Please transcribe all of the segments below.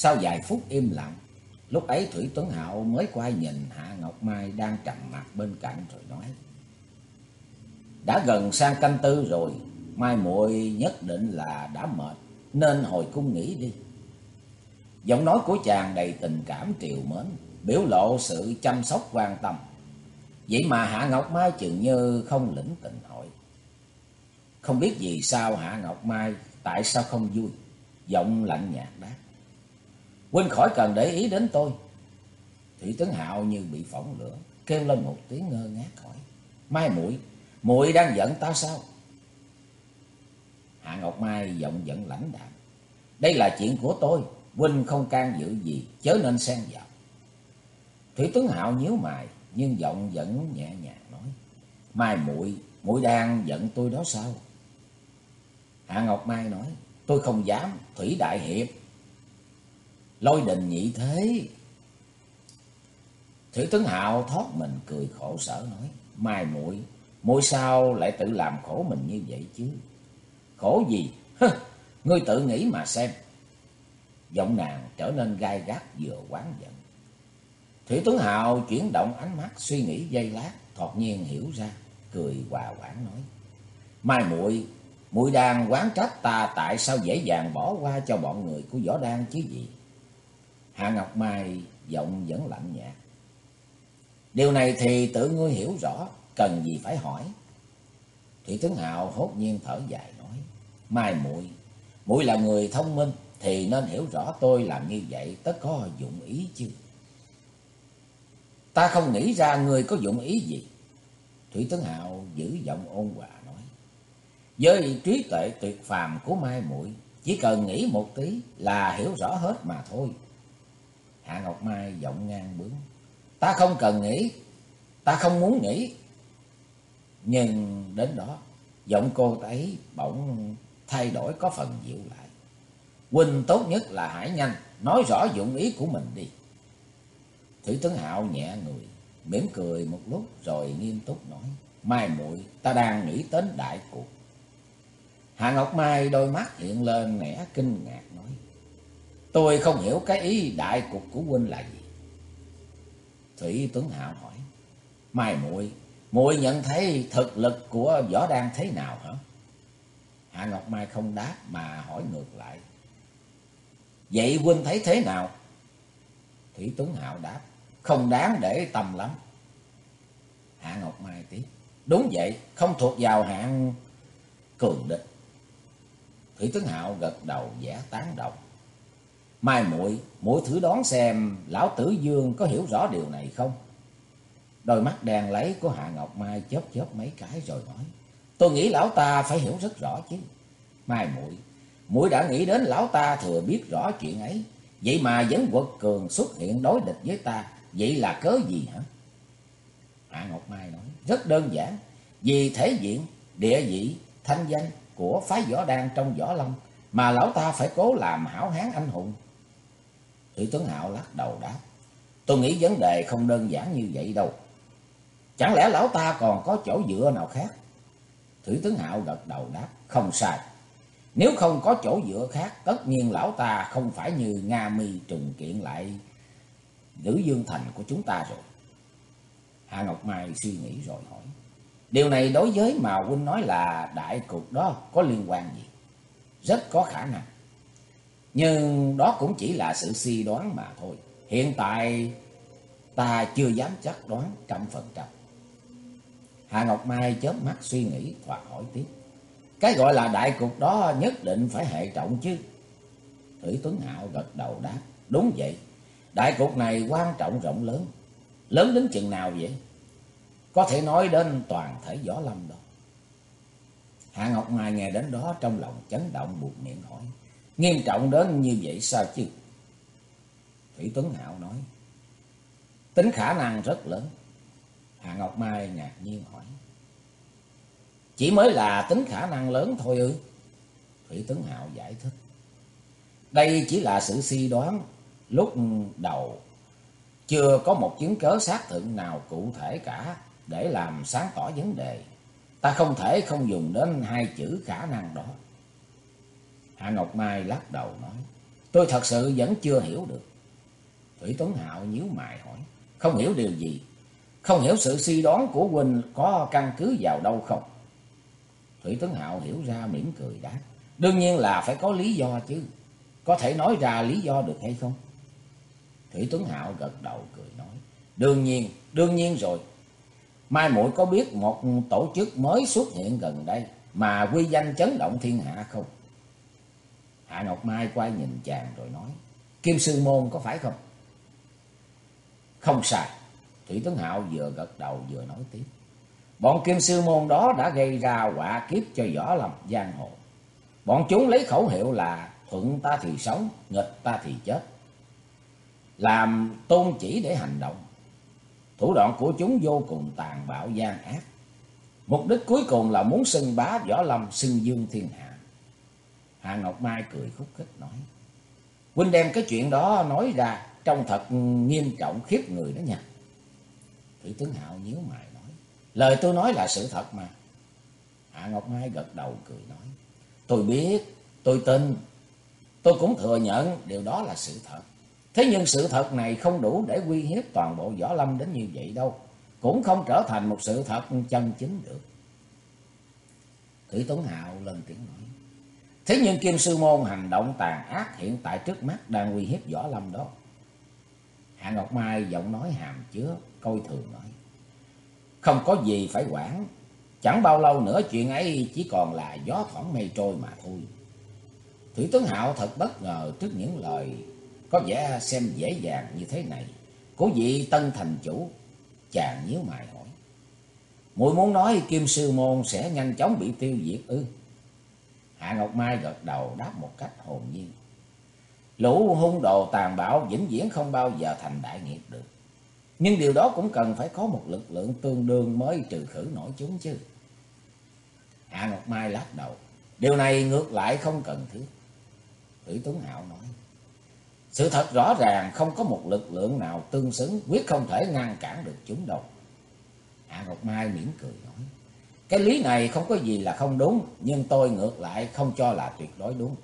Sau vài phút im lặng, lúc ấy Thủy Tuấn Hạo mới quay nhìn Hạ Ngọc Mai đang trầm mặt bên cạnh rồi nói. Đã gần sang canh tư rồi, Mai muội nhất định là đã mệt, nên hồi cung nghỉ đi. Giọng nói của chàng đầy tình cảm triều mến, biểu lộ sự chăm sóc quan tâm. Vậy mà Hạ Ngọc Mai chừng như không lĩnh tình hỏi. Không biết vì sao Hạ Ngọc Mai tại sao không vui, giọng lạnh nhạt đáp. Huynh khỏi cần để ý đến tôi. Thủy Tướng Hạo như bị phỏng lửa, kêu lên một tiếng ngơ ngác hỏi. Mai muội muội đang giận ta sao? Hạ Ngọc Mai giọng giận lãnh đạm. Đây là chuyện của tôi, huynh không can dự gì, chớ nên xen vào. Thủy Tướng Hạo nhíu mày, nhưng giọng vẫn nhẹ nhàng nói. Mai muội muội đang giận tôi đó sao? Hạ Ngọc Mai nói, tôi không dám, Thủy Đại Hiệp. Lôi đình nhị thế. Thủy Tướng Hạo thoát mình cười khổ sở nói, Mai muội muội sao lại tự làm khổ mình như vậy chứ? Khổ gì? Hơ, ngươi tự nghĩ mà xem. Giọng nàng trở nên gai gắt vừa quán giận. Thủy tướng hạo chuyển động ánh mắt suy nghĩ giây lát, thọt nhiên hiểu ra, cười hòa quảng nói: "Mai muội, muội đang quán trách ta tại sao dễ dàng bỏ qua cho bọn người của Võ Đan chứ gì?" Hạ Ngọc Mai giọng vẫn lạnh nhạt. "Điều này thì tự ngươi hiểu rõ, cần gì phải hỏi." Thủy Tướng Hào hốt nhiên thở dài nói: "Mai muội, muội là người thông minh thì nên hiểu rõ tôi làm như vậy tất có dụng ý chứ." Ta không nghĩ ra người có dụng ý gì. Thủy Tấn Hạo giữ giọng ôn hòa nói. Với trí tuệ tuyệt phàm của Mai muội chỉ cần nghĩ một tí là hiểu rõ hết mà thôi. Hạ Ngọc Mai giọng ngang bướng. Ta không cần nghĩ, ta không muốn nghĩ. Nhưng đến đó, giọng cô ấy bỗng thay đổi có phần dịu lại. Huynh tốt nhất là hãy nhanh, nói rõ dụng ý của mình đi. Thủy Tấn Hạo nhẹ người, mỉm cười một lúc rồi nghiêm túc nói. Mai muội ta đang nghĩ đến đại cuộc. Hạ Ngọc Mai đôi mắt hiện lên nẻ kinh ngạc nói. Tôi không hiểu cái ý đại cục của huynh là gì. Thủy Tuấn Hạo hỏi. Mai muội muội nhận thấy thực lực của võ đan thế nào hả? Hạ Ngọc Mai không đáp mà hỏi ngược lại. Vậy huynh thấy thế nào? Thủy Tuấn Hạo đáp không đáng để tâm lắm. Hạ Ngọc Mai tiếp. Đúng vậy, không thuộc vào hạng cường địch. Thủy tuấn Hạo gật đầu vẻ tán đồng. Mai muội muội thử đoán xem lão tử Dương có hiểu rõ điều này không? Đôi mắt đèn lấy của Hạ Ngọc Mai chớp chớp mấy cái rồi nói. Tôi nghĩ lão ta phải hiểu rất rõ chứ. Mai muội muội đã nghĩ đến lão ta thừa biết rõ chuyện ấy. Vậy mà vẫn quật cường xuất hiện đối địch với ta. Vậy là cớ gì hả? Hạ Ngọc Mai nói, rất đơn giản. Vì thể diện, địa vị, thanh danh của phái võ đan trong võ lâm mà lão ta phải cố làm hảo hán anh hùng. Thủy Tuấn Hạo lắc đầu đáp, tôi nghĩ vấn đề không đơn giản như vậy đâu. Chẳng lẽ lão ta còn có chỗ dựa nào khác? Thủy Tuấn Hạo gật đầu đáp, không sai. Nếu không có chỗ dựa khác, tất nhiên lão ta không phải như Nga mi trùng kiện lại Nữ Dương Thành của chúng ta rồi. Hạ Ngọc Mai suy nghĩ rồi hỏi. Điều này đối với mà huynh nói là đại cục đó có liên quan gì? Rất có khả năng. Nhưng đó cũng chỉ là sự suy đoán mà thôi. Hiện tại, ta chưa dám chắc đoán trăm phần trăm. Hạ Ngọc Mai chớp mắt suy nghĩ và hỏi tiếp. Cái gọi là đại cục đó nhất định phải hệ trọng chứ. Thủy Tuấn Hạo gật đầu đáp. Đúng vậy. Đại cục này quan trọng rộng lớn. Lớn đến chừng nào vậy? Có thể nói đến toàn thể võ lâm đó. Hạ Ngọc Mai nghe đến đó trong lòng chấn động buộc miệng hỏi. Nghiêm trọng đến như vậy sao chứ? Thủy Tuấn Hạo nói. Tính khả năng rất lớn. Hạ Ngọc Mai ngạc nhiên hỏi. Chỉ mới là tính khả năng lớn thôi ư? Thủy Tuấn Hạo giải thích. Đây chỉ là sự suy đoán Lúc đầu, chưa có một chứng cớ xác thực nào cụ thể cả để làm sáng tỏ vấn đề. Ta không thể không dùng đến hai chữ khả năng đó. Hạ Ngọc Mai lắc đầu nói, tôi thật sự vẫn chưa hiểu được. Thủy Tuấn Hạo nhíu mày hỏi, không hiểu điều gì? Không hiểu sự suy đoán của huynh có căn cứ vào đâu không? Thủy Tuấn Hạo hiểu ra mỉm cười đáp, đương nhiên là phải có lý do chứ. Có thể nói ra lý do được hay không? Thủy Tuấn Hạo gật đầu cười nói, đương nhiên, đương nhiên rồi. Mai muội có biết một tổ chức mới xuất hiện gần đây mà quy danh chấn động thiên hạ không? Hạ Ngọc Mai quay nhìn chàng rồi nói, Kim Sư Môn có phải không? Không sai. Thủy Tuấn Hạo vừa gật đầu vừa nói tiếp. Bọn Kim Sư Môn đó đã gây ra quả kiếp cho võ lâm giang hồ. Bọn chúng lấy khẩu hiệu là thuận ta thì sống, nghịch ta thì chết. Làm tôn chỉ để hành động. Thủ đoạn của chúng vô cùng tàn bạo gian ác. Mục đích cuối cùng là muốn xưng bá võ lâm xưng dương thiên hạ. Hạ Ngọc Mai cười khúc khích nói. Huynh đem cái chuyện đó nói ra trông thật nghiêm trọng khiếp người đó nha. Thủy tướng Hạo nhíu mày nói. Lời tôi nói là sự thật mà. Hạ Ngọc Mai gật đầu cười nói. Tôi biết, tôi tin. Tôi cũng thừa nhận điều đó là sự thật. Thế nhưng sự thật này không đủ để uy hiếp toàn bộ võ lâm đến như vậy đâu. Cũng không trở thành một sự thật chân chính được. Thủy Tuấn Hạo lên tiếng nói. Thế nhưng Kim Sư Môn hành động tàn ác hiện tại trước mắt đang uy hiếp võ lâm đó. Hạ Ngọc Mai giọng nói hàm chứa, coi thường nói. Không có gì phải quản, chẳng bao lâu nữa chuyện ấy chỉ còn là gió thoảng mây trôi mà thôi. Thủy tướng Hạo thật bất ngờ trước những lời có vẻ xem dễ dàng như thế này. Cố vị tân thành chủ, chàng nhíu mày hỏi. Mùi muốn nói Kim Sư Môn sẽ nhanh chóng bị tiêu diệt ư? Hạ Ngọc Mai gật đầu đáp một cách hồn nhiên. Lũ hung đồ tàn bạo vĩnh viễn không bao giờ thành đại nghiệp được. Nhưng điều đó cũng cần phải có một lực lượng tương đương mới trừ khử nổi chúng chứ. Hạ Ngọc Mai lắc đầu. Điều này ngược lại không cần thiết. Thủy Tuấn Hạo nói. Sự thật rõ ràng, không có một lực lượng nào tương xứng, quyết không thể ngăn cản được chúng đâu. Hạ Ngọc Mai mỉm cười nói. Cái lý này không có gì là không đúng, nhưng tôi ngược lại không cho là tuyệt đối đúng.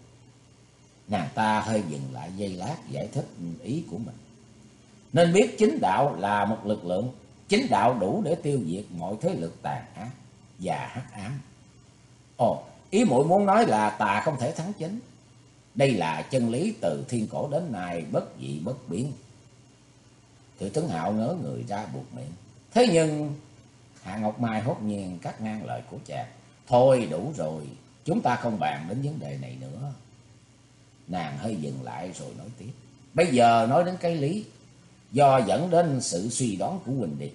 Nàng ta hơi dừng lại giây lát giải thích ý của mình. Nên biết chính đạo là một lực lượng, chính đạo đủ để tiêu diệt mọi thế lực tàn ác và hắc ám. Ồ, ý muội muốn nói là tà không thể thắng chính. Đây là chân lý từ thiên cổ đến nay bất dị bất biến. Thủy tướng Hạo ngớ người ra buộc miệng. Thế nhưng Hạ Ngọc Mai hốt nhiên cắt ngang lời của chàng. Thôi đủ rồi, chúng ta không bàn đến vấn đề này nữa. Nàng hơi dừng lại rồi nói tiếp. Bây giờ nói đến cái lý, do dẫn đến sự suy đoán của Quỳnh Điệp.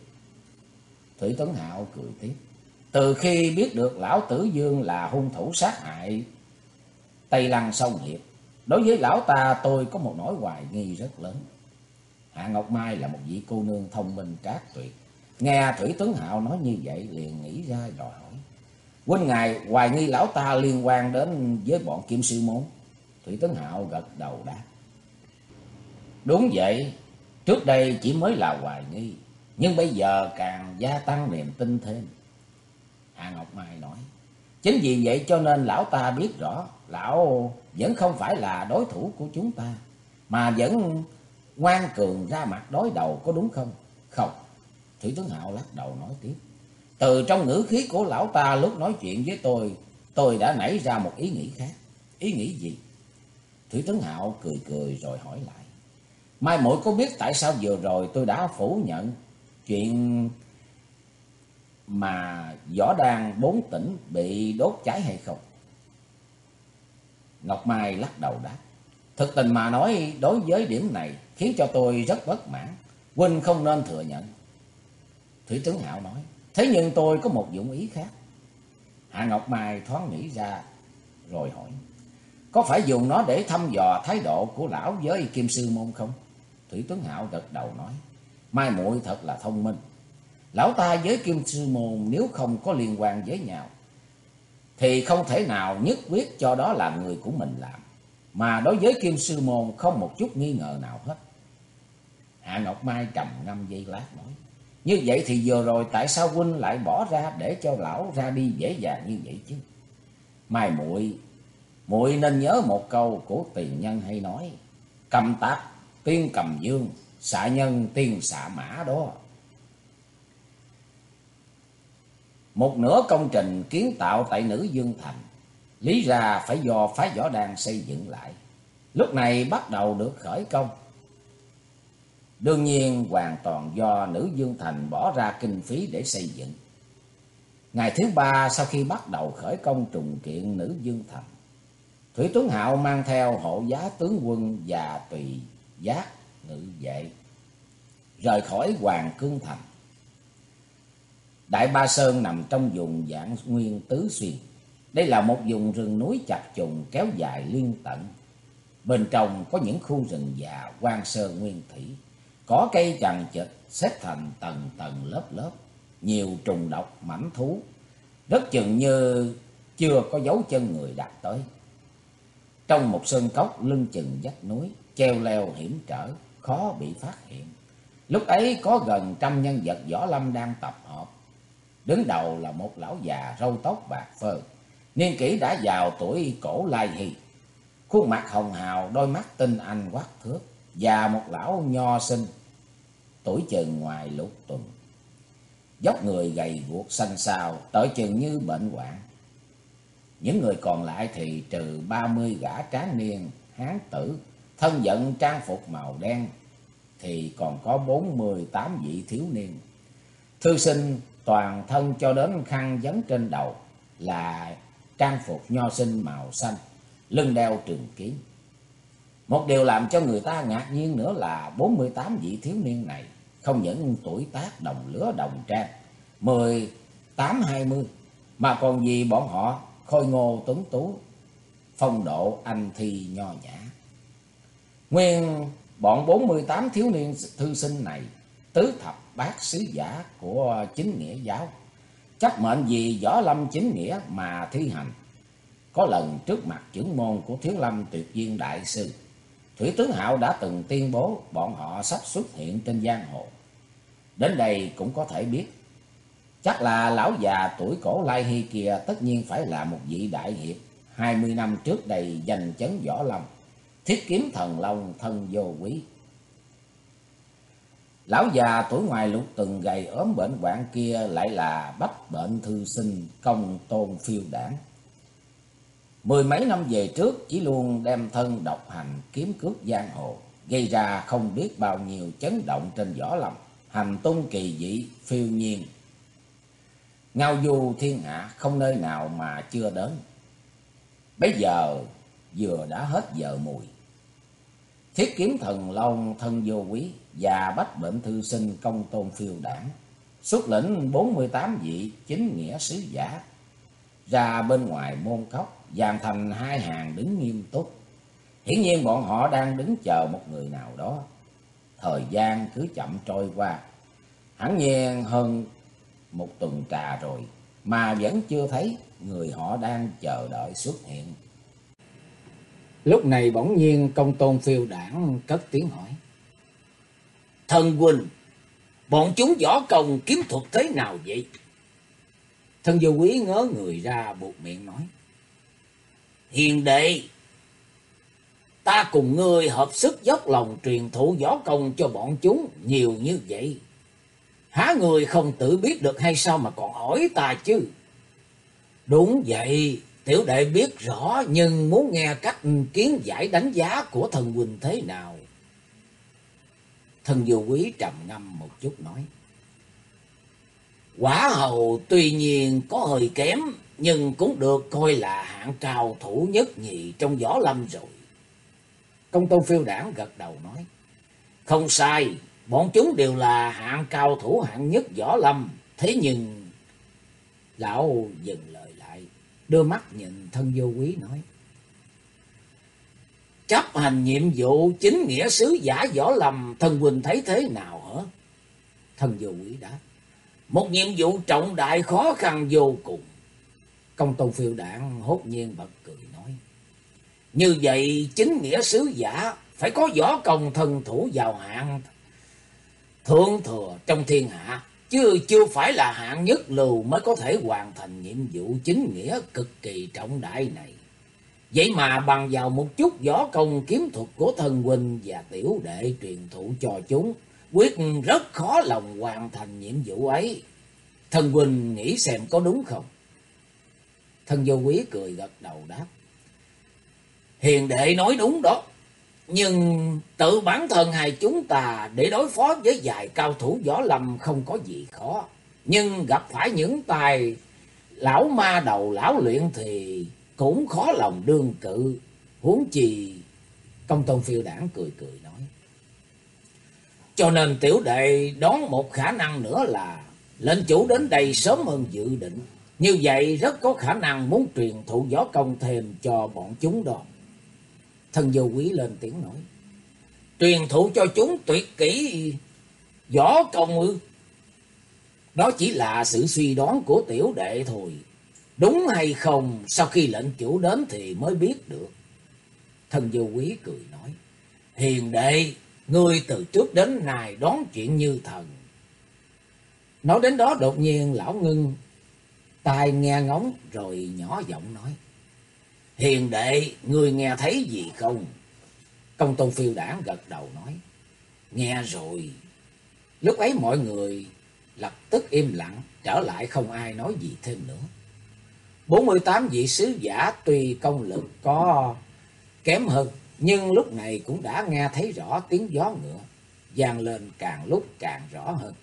Thủy Tuấn Hạo cười tiếp. Từ khi biết được Lão Tử Dương là hung thủ sát hại Tây Lăng Sông Hiệp, đối với lão ta tôi có một nỗi hoài nghi rất lớn. Hạ Ngọc Mai là một vị cô nương thông minh trác tuyệt. Nghe Thủy Tướng Hạo nói như vậy liền nghĩ ra đòi hỏi. Huynh ngài hoài nghi lão ta liên quan đến với bọn Kim Sư Môn. Thủy Tướng Hạo gật đầu đáp. Đúng vậy, trước đây chỉ mới là hoài nghi, nhưng bây giờ càng gia tăng niềm tin thêm. hà Ngọc Mai nói, chính vì vậy cho nên lão ta biết rõ, lão vẫn không phải là đối thủ của chúng ta, mà vẫn ngoan cường ra mặt đối đầu có đúng không? Không, Thủy tướng Hạo lắc đầu nói tiếp. Từ trong ngữ khí của lão ta lúc nói chuyện với tôi, tôi đã nảy ra một ý nghĩ khác. Ý nghĩ gì? Thủy tướng Hạo cười cười rồi hỏi lại. Mai mỗi có biết tại sao vừa rồi tôi đã phủ nhận chuyện mà võ đan bốn tỉnh bị đốt cháy hay không? Ngọc Mai lắc đầu đáp. Thực tình mà nói đối với điểm này khiến cho tôi rất bất mãn. Huynh không nên thừa nhận. Thủy Tướng Hạo nói. Thế nhưng tôi có một dụng ý khác. Hạ Ngọc Mai thoáng nghĩ ra, rồi hỏi. Có phải dùng nó để thăm dò thái độ của lão với Kim Sư Môn không? Thủy Tuấn Hạo gật đầu nói. Mai muội thật là thông minh. Lão ta với Kim Sư Môn nếu không có liên quan với nhau. Thì không thể nào nhất quyết cho đó là người của mình làm. Mà đối với Kim Sư Môn không một chút nghi ngờ nào hết. Hạ Ngọc Mai trầm ngâm dây lát nói. Như vậy thì vừa rồi tại sao huynh lại bỏ ra để cho lão ra đi dễ dàng như vậy chứ? Mai muội muội nên nhớ một câu của tiền nhân hay nói, cầm tạc, tiên cầm dương, xạ nhân tiên xạ mã đó. Một nửa công trình kiến tạo tại nữ Dương Thành, lý ra phải do phái võ đan xây dựng lại. Lúc này bắt đầu được khởi công. Đương nhiên hoàn toàn do nữ Dương Thành bỏ ra kinh phí để xây dựng. Ngày thứ ba sau khi bắt đầu khởi công trùng kiện nữ Dương Thành, Thủy Tuấn Hạo mang theo hộ giá tướng quân và tùy giác ngự vệ, rời khỏi Hoàng Cương Thành. Đại Ba Sơn nằm trong vùng dạng nguyên tứ xuyên. Đây là một vùng rừng núi chập trùng kéo dài liên tận. Bên trong có những khu rừng già quan sơ nguyên thủy, có cây chằng chịt xếp thành tầng tầng lớp lớp, nhiều trùng độc mảnh thú, rất chừng như chưa có dấu chân người đặt tới. Trong một sơn cốc lưng chừng vách núi, treo leo hiểm trở, khó bị phát hiện. Lúc ấy có gần trăm nhân vật võ lâm đang tập họp Đứng đầu là một lão già râu tóc bạc phơ, niên kỷ đã vào tuổi cổ lai hy. Khuôn mặt hồng hào, đôi mắt tinh anh quát thước, và một lão nho sinh, tuổi chừng ngoài lục tuần. Dốc người gầy guộc xanh xao, tới chừng như bệnh hoạn. Những người còn lại thì trừ ba mươi gã tráng niên, hán tử, thân giận trang phục màu đen, thì còn có bốn mươi tám vị thiếu niên. Thư sinh toàn thân cho đến khăn vấn trên đầu là trang phục nho sinh màu xanh, lưng đeo trường kiếm. Một điều làm cho người ta ngạc nhiên nữa là bốn mươi tám vị thiếu niên này không những tuổi tác đồng lứa đồng trang, mười tám hai mươi mà còn vì bọn họ khôi ngô tuấn tú, phong độ anh thi nho nhã. Nguyên bọn bốn mươi tám thiếu niên thư sinh này, tứ thập bát sứ giả của chính nghĩa giáo, chấp mệnh vì võ lâm chính nghĩa mà thi hành. Có lần trước mặt trưởng môn của Thiếu Lâm Tuyệt Viên Đại Sư, Thủy Tướng Hạo đã từng tuyên bố bọn họ sắp xuất hiện trên giang hồ. Đến đây cũng có thể biết, chắc là lão già tuổi cổ Lai Hy kia tất nhiên phải là một vị đại hiệp, hai mươi năm trước đây giành chấn võ lâm, thiết kiếm thần long thân vô quý. Lão già tuổi ngoài lục từng gầy ốm bệnh hoạn kia lại là bách bệnh thư sinh công tôn phiêu đảng. Mười mấy năm về trước chỉ luôn đem thân độc hành kiếm cướp giang hồ, gây ra không biết bao nhiêu chấn động trên võ lâm, hành tung kỳ dị, phiêu nhiên. Ngao du thiên hạ không nơi nào mà chưa đến. Bây giờ vừa đã hết giờ mùi. Thiết kiếm thần long thân vô quý và bách bệnh thư sinh công tôn phiêu đảng, xuất lĩnh bốn mươi tám vị chính nghĩa sứ giả, ra bên ngoài môn cốc, dàn thành hai hàng đứng nghiêm túc. Hiển nhiên bọn họ đang đứng chờ một người nào đó. Thời gian cứ chậm trôi qua, hẳn nhiên hơn một tuần trà rồi, mà vẫn chưa thấy người họ đang chờ đợi xuất hiện. Lúc này bỗng nhiên công tôn phiêu đảng cất tiếng hỏi. Thần huynh, bọn chúng võ công kiếm thuật thế nào vậy? Thần vô quý ngớ người ra buộc miệng nói. Hiền đệ, ta cùng ngươi hợp sức dốc lòng truyền thụ võ công cho bọn chúng nhiều như vậy. Há người không tự biết được hay sao mà còn hỏi ta chứ? Đúng vậy, tiểu đệ biết rõ nhưng muốn nghe cách kiến giải đánh giá của thần huynh thế nào. Thần vô quý trầm ngâm một chút nói. Quả hầu tuy nhiên có hơi kém, nhưng cũng được coi là hạng cao thủ nhất nhì trong võ lâm rồi. Công tôn phiêu đảng gật đầu nói. Không sai, bọn chúng đều là hạng cao thủ hạng nhất võ lâm. Thế nhưng... Lão dừng lời lại, đưa mắt nhìn thân vô quý nói. Chấp hành nhiệm vụ chính nghĩa sứ giả võ lâm, thân huynh thấy thế nào hả? Thân vô quý đáp. Một nhiệm vụ trọng đại khó khăn vô cùng. Công tôn phiêu đảng hốt nhiên bật cười. Như vậy chính nghĩa sứ giả phải có võ công thần thủ vào hạng thượng thừa trong thiên hạ. Chứ chưa phải là hạng nhất lưu mới có thể hoàn thành nhiệm vụ chính nghĩa cực kỳ trọng đại này. Vậy mà bằng vào một chút võ công kiếm thuật của thân huynh và tiểu đệ truyền thụ cho chúng, quyết rất khó lòng hoàn thành nhiệm vụ ấy. Thân huynh nghĩ xem có đúng không? Thân vô quý cười gật đầu đáp. Hiền đệ nói đúng đó. Nhưng tự bản thân hai chúng ta để đối phó với vài cao thủ võ lâm không có gì khó. Nhưng gặp phải những tài lão ma đầu lão luyện thì cũng khó lòng đương cự. Huống chi công tôn phiêu đảng cười cười nói. Cho nên tiểu đệ đón một khả năng nữa là lệnh chủ đến đây sớm hơn dự định. Như vậy rất có khả năng muốn truyền thụ võ công thêm cho bọn chúng đó. Thần vô quý lên tiếng nói. Truyền thụ cho chúng tuyệt kỹ võ công ư. Đó chỉ là sự suy đoán của tiểu đệ thôi. Đúng hay không, sau khi lệnh chủ đến thì mới biết được. Thần vô quý cười nói. Hiền đệ, ngươi từ trước đến nay đoán chuyện như thần. Nói đến đó đột nhiên lão ngưng tai nghe ngóng rồi nhỏ giọng nói. Hiền đệ, ngươi nghe thấy gì không? Công tôn phiêu đảng gật đầu nói. Nghe rồi. Lúc ấy mọi người lập tức im lặng, trở lại không ai nói gì thêm nữa. 48 vị sứ giả tuy công lực có kém hơn, nhưng lúc này cũng đã nghe thấy rõ tiếng gió ngựa, vang lên càng lúc càng rõ hơn.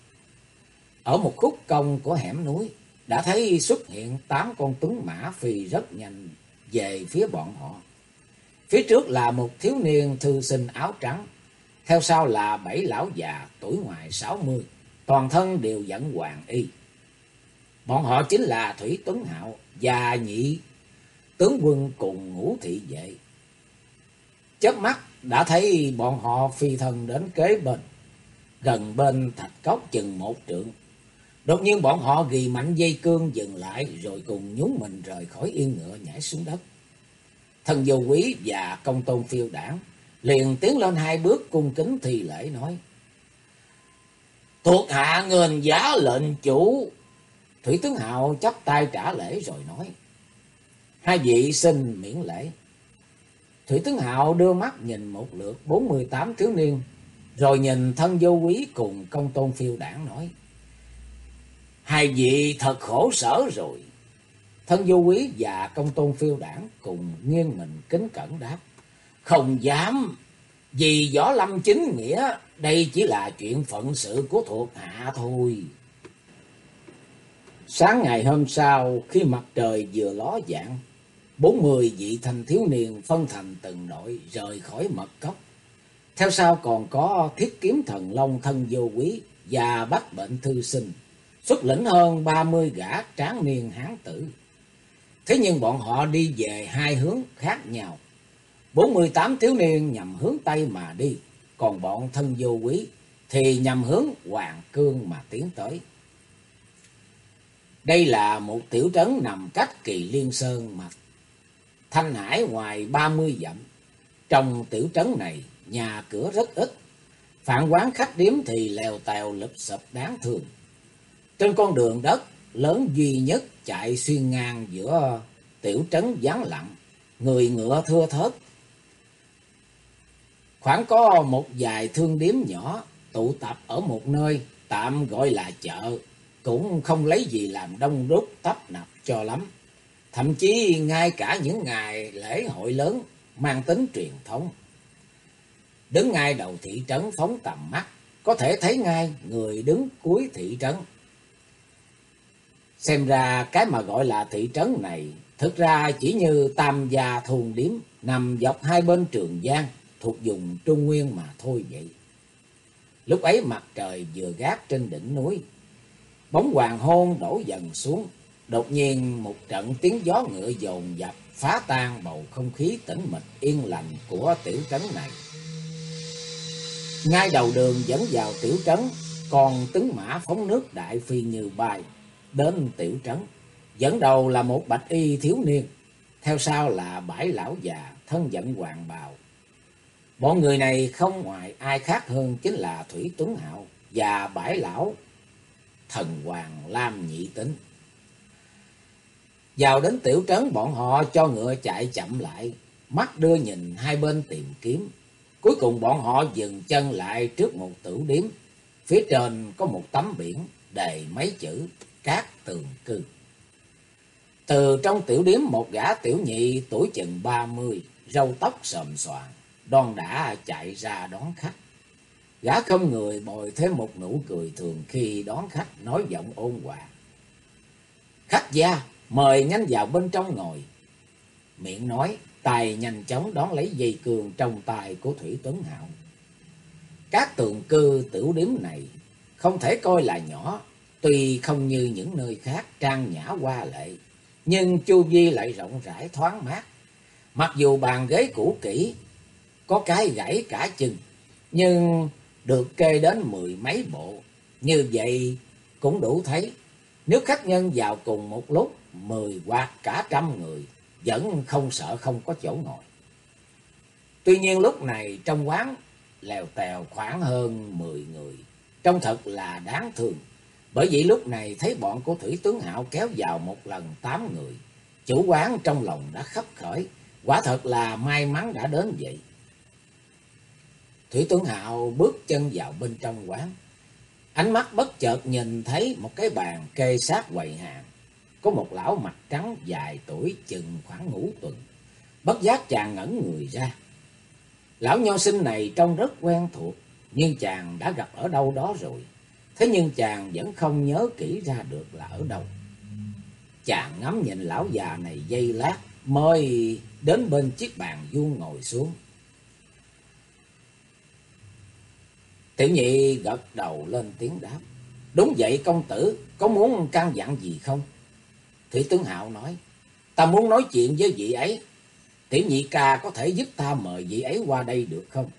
Ở một khúc công của hẻm núi, đã thấy xuất hiện tám con tuấn mã phi rất nhanh về phía bọn họ. Phía trước là một thiếu niên thư sinh áo trắng, theo sau là bảy lão già tuổi ngoài sáu mươi, toàn thân đều dẫn hoàng y. Bọn họ chính là Thủy Tuấn Hạo và Nhị tướng quân cùng ngũ thị vệ. Chớp mắt đã thấy bọn họ phi thân đến kế bên, gần bên thạch cốc chừng một trượng. Đột nhiên bọn họ ghi mạnh dây cương dừng lại, rồi cùng nhún mình rời khỏi yên ngựa nhảy xuống đất. Thần vô quý và công tôn phiêu đảng liền tiến lên hai bước cung kính thi lễ nói. Thuộc hạ ngền giá lệnh chủ. Thủy tướng Hạo chắp tay trả lễ rồi nói. Hai vị xin miễn lễ. Thủy tướng Hạo đưa mắt nhìn một lượt bốn mươi tám thiếu niên. Rồi nhìn thân vô quý cùng công tôn phiêu đảng nói. Hai vị thật khổ sở rồi. Thân vô quý và công tôn phiêu đảng cùng nghiêng mình kính cẩn đáp. Không dám, vì võ lâm chính nghĩa, đây chỉ là chuyện phận sự của thuộc hạ thôi. Sáng ngày hôm sau, khi mặt trời vừa ló dạng, bốn mươi vị thanh thiếu niên phân thành từng đội rời khỏi mật cốc. Theo sau còn có thiết kiếm thần long thân vô quý và bắt bệnh thư sinh, xuất lĩnh hơn ba mươi gã tráng niên hán tử. Thế nhưng bọn họ đi về hai hướng khác nhau. 48 thiếu niên nhằm hướng Tây mà đi, còn bọn thân vô quý thì nhằm hướng Hoàng Cương mà tiến tới. Đây là một tiểu trấn nằm cách kỳ liên sơn mặt. Thanh Hải ngoài 30 dặm. Trong tiểu trấn này, nhà cửa rất ít. Phản quán khách điếm thì lèo tèo lụp sập đáng thương. Trên con đường đất lớn duy nhất chạy xuyên ngang giữa tiểu trấn vắng lặng, người ngựa thưa thớt. Khoảng có một vài thương điếm nhỏ tụ tập ở một nơi tạm gọi là chợ, cũng không lấy gì làm đông đúc tấp nập cho lắm. Thậm chí ngay cả những ngày lễ hội lớn mang tính truyền thống. Đứng ngay đầu thị trấn phóng tầm mắt, có thể thấy ngay người đứng cuối thị trấn. Xem ra cái mà gọi là thị trấn này thực ra chỉ như tam gia thôn điếm nằm dọc hai bên trường giang thuộc vùng Trung Nguyên mà thôi vậy. Lúc ấy mặt trời vừa gác trên đỉnh núi, bóng hoàng hôn đổ dần xuống, đột nhiên một trận tiếng gió ngựa dồn dập phá tan bầu không khí tĩnh mịch yên lành của tiểu trấn này. Ngay đầu đường dẫn vào tiểu trấn, còn tướng mã phóng nước đại phi như bay đến tiểu trấn. Dẫn đầu là một bạch y thiếu niên, theo sau là bãi lão già thân dẫn hoàng bào. Bọn người này không ngoài ai khác hơn chính là Thủy Tuấn Hạo và bãi lão thần hoàng Lam Nhị Tính. Vào đến tiểu trấn bọn họ cho ngựa chạy chậm lại, mắt đưa nhìn hai bên tìm kiếm. Cuối cùng bọn họ dừng chân lại trước một tử điếm. Phía trên có một tấm biển đầy mấy chữ Cát Tường Cư. Từ trong tiểu điếm một gã tiểu nhị tuổi chừng ba mươi, râu tóc sờm soạn, đòn đã chạy ra đón khách. Gã không người bồi thêm một nụ cười thường khi đón khách nói giọng ôn hòa. Khách gia, mời nhanh vào bên trong ngồi. Miệng nói, tài nhanh chóng đón lấy dây cường trong tay của Thủy Tuấn Hạo. Các tường cư tiểu điếm này không thể coi là nhỏ, tuy không như những nơi khác trang nhã hoa lệ, nhưng chu vi lại rộng rãi thoáng mát. Mặc dù bàn ghế cũ kỹ, có cái gãy cả chân, nhưng được kê đến mười mấy bộ. Như vậy cũng đủ thấy, nếu khách nhân vào cùng một lúc, mười hoặc cả trăm người, vẫn không sợ không có chỗ ngồi. Tuy nhiên lúc này trong quán lèo tèo khoảng hơn mười người, trông thật là đáng thương. Bởi vì lúc này thấy bọn của Thủy Tướng Hạo kéo vào một lần tám người, chủ quán trong lòng đã khấp khởi, quả thật là may mắn đã đến vậy. Thủy tướng Hạo bước chân vào bên trong quán. Ánh mắt bất chợt nhìn thấy một cái bàn kê sát quầy hàng. Có một lão mặt trắng dài tuổi chừng khoảng ngũ tuần. Bất giác chàng ngẩn người ra. Lão nho sinh này trông rất quen thuộc. Nhưng chàng đã gặp ở đâu đó rồi. Thế nhưng chàng vẫn không nhớ kỹ ra được là ở đâu. Chàng ngắm nhìn lão già này dây lát. Mới đến bên chiếc bàn vuông ngồi xuống. Tiểu nhị gật đầu lên tiếng đáp. Đúng vậy công tử, có muốn can dặn gì không? Thủy tướng Hạo nói, ta muốn nói chuyện với vị ấy. Tiểu nhị ca có thể giúp ta mời vị ấy qua đây được không?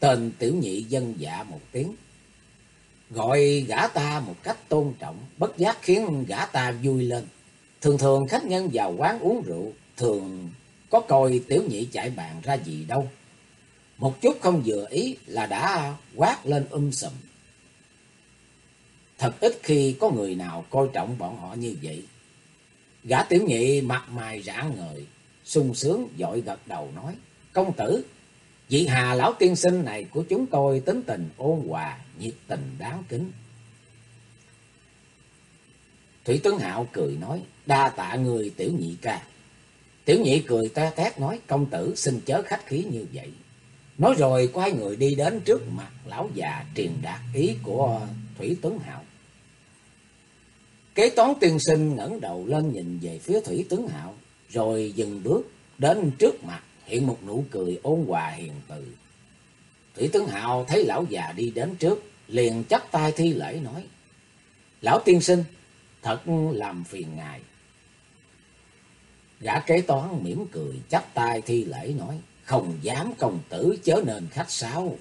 Tên tiểu nhị dân dạ một tiếng. Gọi gã ta một cách tôn trọng, bất giác khiến gã ta vui lên. Thường thường khách nhân vào quán uống rượu, thường có coi tiểu nhị chạy bàn ra gì đâu. Một chút không vừa ý là đã quát lên um sùm. Thật ít khi có người nào coi trọng bọn họ như vậy. Gã tiểu nhị mặt mày rã ngời, sung sướng dội gật đầu nói. Công tử, vị hà lão tiên sinh này của chúng tôi tính tình ôn hòa, nhiệt tình đáng kính. Thủy tướng Hạo cười nói, đa tạ người tiểu nhị ca. Tiểu nhị cười ta tét nói, công tử xin chớ khách khí như vậy. Nói rồi quay người đi đến trước mặt lão già truyền đạt ý của Thủy tướng Hạo. Kế toán tiên sinh ngẩng đầu lên nhìn về phía Thủy tướng Hạo, rồi dừng bước đến trước mặt hiện một nụ cười ôn hòa hiền từ. Thủy tướng Hạo thấy lão già đi đến trước, liền chắp tay thi lễ nói: "Lão tiên sinh, thật làm phiền ngài." Gã kế toán mỉm cười chắp tay thi lễ nói: không dám công tử chớ nên khách sáo.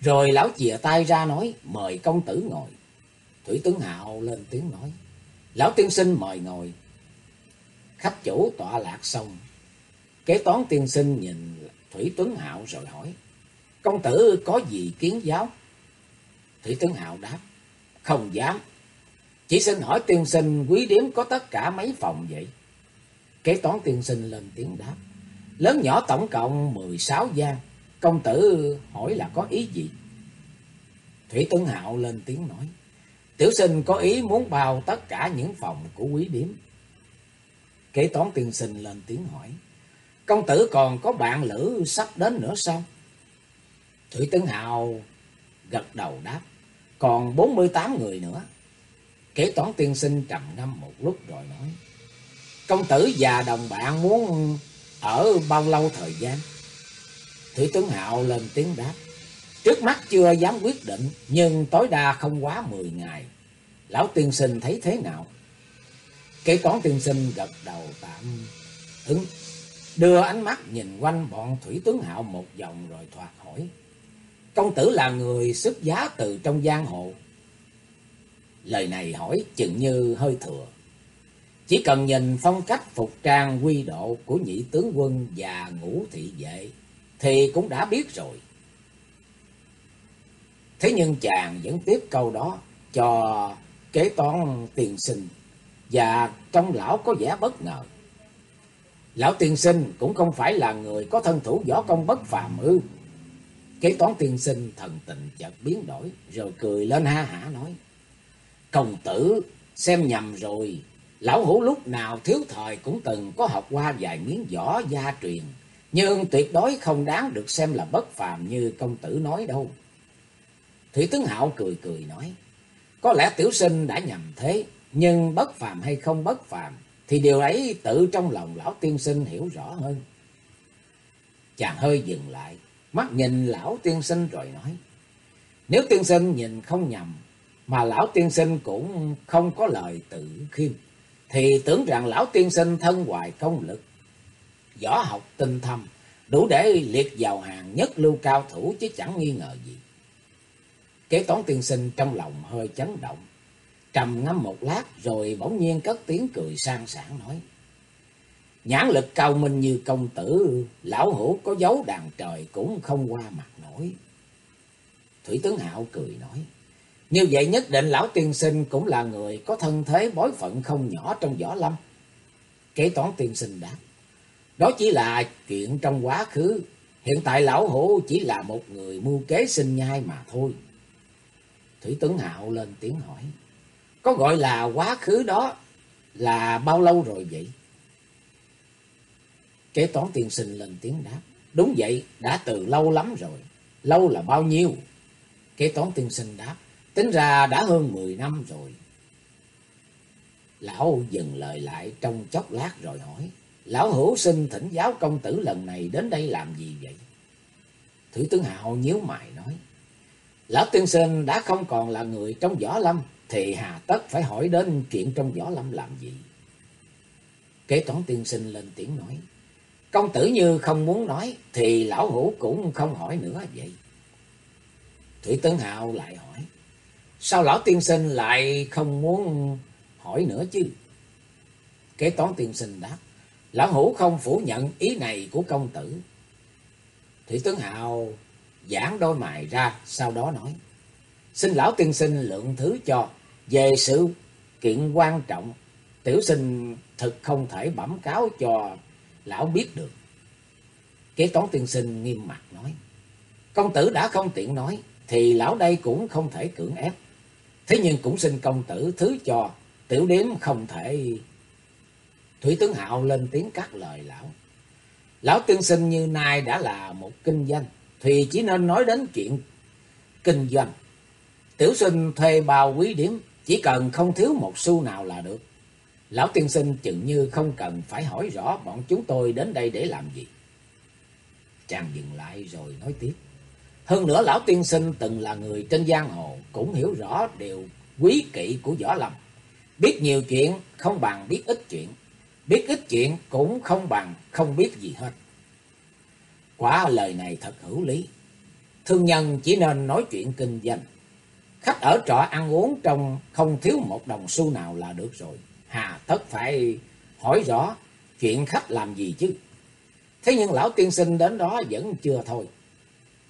Rồi lão chìa tay ra nói, mời công tử ngồi. Thủy tướng Hạo lên tiếng nói, lão tiên sinh mời ngồi. Khách chủ tọa lạc xong, kế toán tiên sinh nhìn Thủy tướng Hạo rồi hỏi, công tử có gì kiến giáo? Thủy tướng Hạo đáp, không dám. Chỉ xin hỏi tiên sinh quý điếm có tất cả mấy phòng vậy? Kế toán tiên sinh lên tiếng đáp, Lớn nhỏ tổng cộng 16 gian. Công tử hỏi là có ý gì? Thủy tướng Hạo lên tiếng nói. Tiểu sinh có ý muốn bao tất cả những phòng của quý điếm. Kế toán tiên sinh lên tiếng hỏi. Công tử còn có bạn lữ sắp đến nữa sao? Thủy Tấn Hào gật đầu đáp. Còn 48 người nữa. Kế toán tiên sinh trầm ngâm một lúc rồi nói. Công tử và đồng bạn muốn ở bao lâu thời gian? Thủy tướng Hạo lên tiếng đáp. Trước mắt chưa dám quyết định, nhưng tối đa không quá 10 ngày. Lão tiên sinh thấy thế nào? Kế toán tiên sinh gật đầu tạm ứng. Đưa ánh mắt nhìn quanh bọn Thủy tướng Hạo một vòng rồi thoạt. Công tử là người xuất giá từ trong giang hồ. Lời này hỏi chừng như hơi thừa. Chỉ cần nhìn phong cách phục trang quy độ của nhị tướng quân và ngũ thị vệ, thì cũng đã biết rồi. Thế nhưng chàng vẫn tiếp câu đó cho kế toán tiền sinh, và trong lão có vẻ bất ngờ. Lão tiền sinh cũng không phải là người có thân thủ võ công bất phàm ư. Kế toán tiên sinh thần tình chợt biến đổi, rồi cười lên ha hả nói. Công tử, xem nhầm rồi. Lão hủ lúc nào thiếu thời cũng từng có học qua vài miếng võ gia truyền. Nhưng tuyệt đối không đáng được xem là bất phàm như công tử nói đâu. Thủy tướng Hạo cười cười nói. Có lẽ tiểu sinh đã nhầm thế. Nhưng bất phàm hay không bất phàm thì điều ấy tự trong lòng lão tiên sinh hiểu rõ hơn. Chàng hơi dừng lại, mắt nhìn lão tiên sinh rồi nói. Nếu tiên sinh nhìn không nhầm, mà lão tiên sinh cũng không có lời tự khiêm, thì tưởng rằng lão tiên sinh thân hoài công lực, võ học tinh thâm, đủ để liệt vào hàng nhất lưu cao thủ chứ chẳng nghi ngờ gì. Kế toán tiên sinh trong lòng hơi chấn động, trầm ngâm một lát rồi bỗng nhiên cất tiếng cười sang sảng nói. Nhãn lực cao minh như công tử, lão hữu có dấu đàn trời cũng không qua mặt nổi. Thủy tướng Hạo cười nói. Như vậy nhất định lão tiên sinh cũng là người có thân thế bối phận không nhỏ trong võ lâm. Kế toán tiên sinh đáp. Đó chỉ là chuyện trong quá khứ. Hiện tại lão hữu chỉ là một người mưu kế sinh nhai mà thôi. Thủy tướng Hạo lên tiếng hỏi. Có gọi là quá khứ đó là bao lâu rồi vậy? Kế toán tiên sinh lên tiếng đáp. Đúng vậy, đã từ lâu lắm rồi. Lâu là bao nhiêu? Kế toán tiên sinh đáp. Tính ra đã hơn 10 năm rồi. Lão dừng lời lại trong chốc lát rồi hỏi. Lão hữu sinh thỉnh giáo công tử lần này đến đây làm gì vậy? Thủy tướng Hạo nhíu mày nói. Lão tiên sinh đã không còn là người trong võ lâm thì hà tất phải hỏi đến chuyện trong võ lâm làm gì. Kế toán tiên sinh lên tiếng nói. Công tử như không muốn nói thì lão hữu cũng không hỏi nữa vậy. Thủy Tấn Hạo lại hỏi. Sao lão tiên sinh lại không muốn hỏi nữa chứ? Kế toán tiên sinh đáp. Lão hữu không phủ nhận ý này của công tử. Thủy Tấn Hạo giãn đôi mày ra sau đó nói. Xin lão tiên sinh lượng thứ cho về sự kiện quan trọng, tiểu sinh thực không thể bẩm cáo cho lão biết được. Kế toán tiên sinh nghiêm mặt nói, công tử đã không tiện nói, thì lão đây cũng không thể cưỡng ép. Thế nhưng cũng xin công tử thứ cho, tiểu đếm không thể... Thủy tướng Hạo lên tiếng cắt lời lão. Lão tiên sinh như nay đã là một kinh doanh, thì chỉ nên nói đến chuyện kinh doanh. Tiểu sinh thuê bao quý điểm, chỉ cần không thiếu một xu nào là được. Lão tiên sinh chừng như không cần phải hỏi rõ bọn chúng tôi đến đây để làm gì. Chàng dừng lại rồi nói tiếp. Hơn nữa lão tiên sinh từng là người trên giang hồ, cũng hiểu rõ điều quý kỵ của võ lâm. Biết nhiều chuyện không bằng biết ít chuyện, biết ít chuyện cũng không bằng không biết gì hết. Quả lời này thật hữu lý. Thương nhân chỉ nên nói chuyện kinh doanh, Khách ở trọ ăn uống trong không thiếu một đồng xu nào là được rồi. Hà tất phải hỏi rõ chuyện khách làm gì chứ. Thế nhưng lão tiên sinh đến đó vẫn chưa thôi.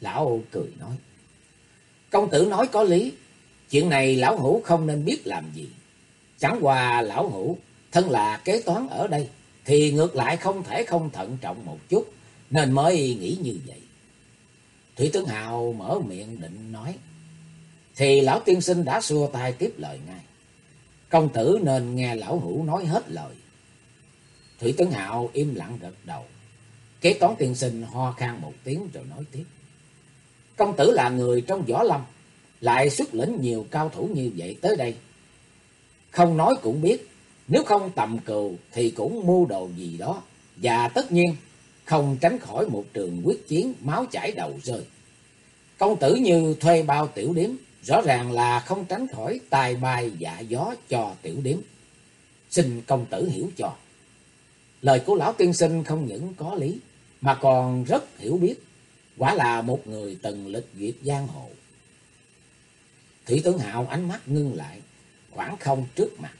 Lão cười nói. Công tử nói có lý. Chuyện này lão hữu không nên biết làm gì. Chẳng qua lão hữu thân là kế toán ở đây. Thì ngược lại không thể không thận trọng một chút. Nên mới nghĩ như vậy. Thủy tướng Hào mở miệng định nói, thì lão tiên sinh đã xua tay tiếp lời ngay. Công tử nên nghe lão hữu nói hết lời. Thủy Tấn Hạo im lặng gật đầu. Kế toán tiên sinh ho khan một tiếng rồi nói tiếp. Công tử là người trong võ lâm, lại xuất lĩnh nhiều cao thủ như vậy tới đây. Không nói cũng biết, nếu không tầm cừu thì cũng mưu đồ gì đó. Và tất nhiên, không tránh khỏi một trường quyết chiến máu chảy đầu rơi. Công tử như thuê bao tiểu điếm, Rõ ràng là không tránh khỏi tài bài dạ gió cho tiểu điếm. Xin công tử hiểu cho. Lời của lão tiên sinh không những có lý, mà còn rất hiểu biết. Quả là một người từng lịch duyệt giang hồ. Thủy tướng Hạo ánh mắt ngưng lại, khoảng không trước mặt,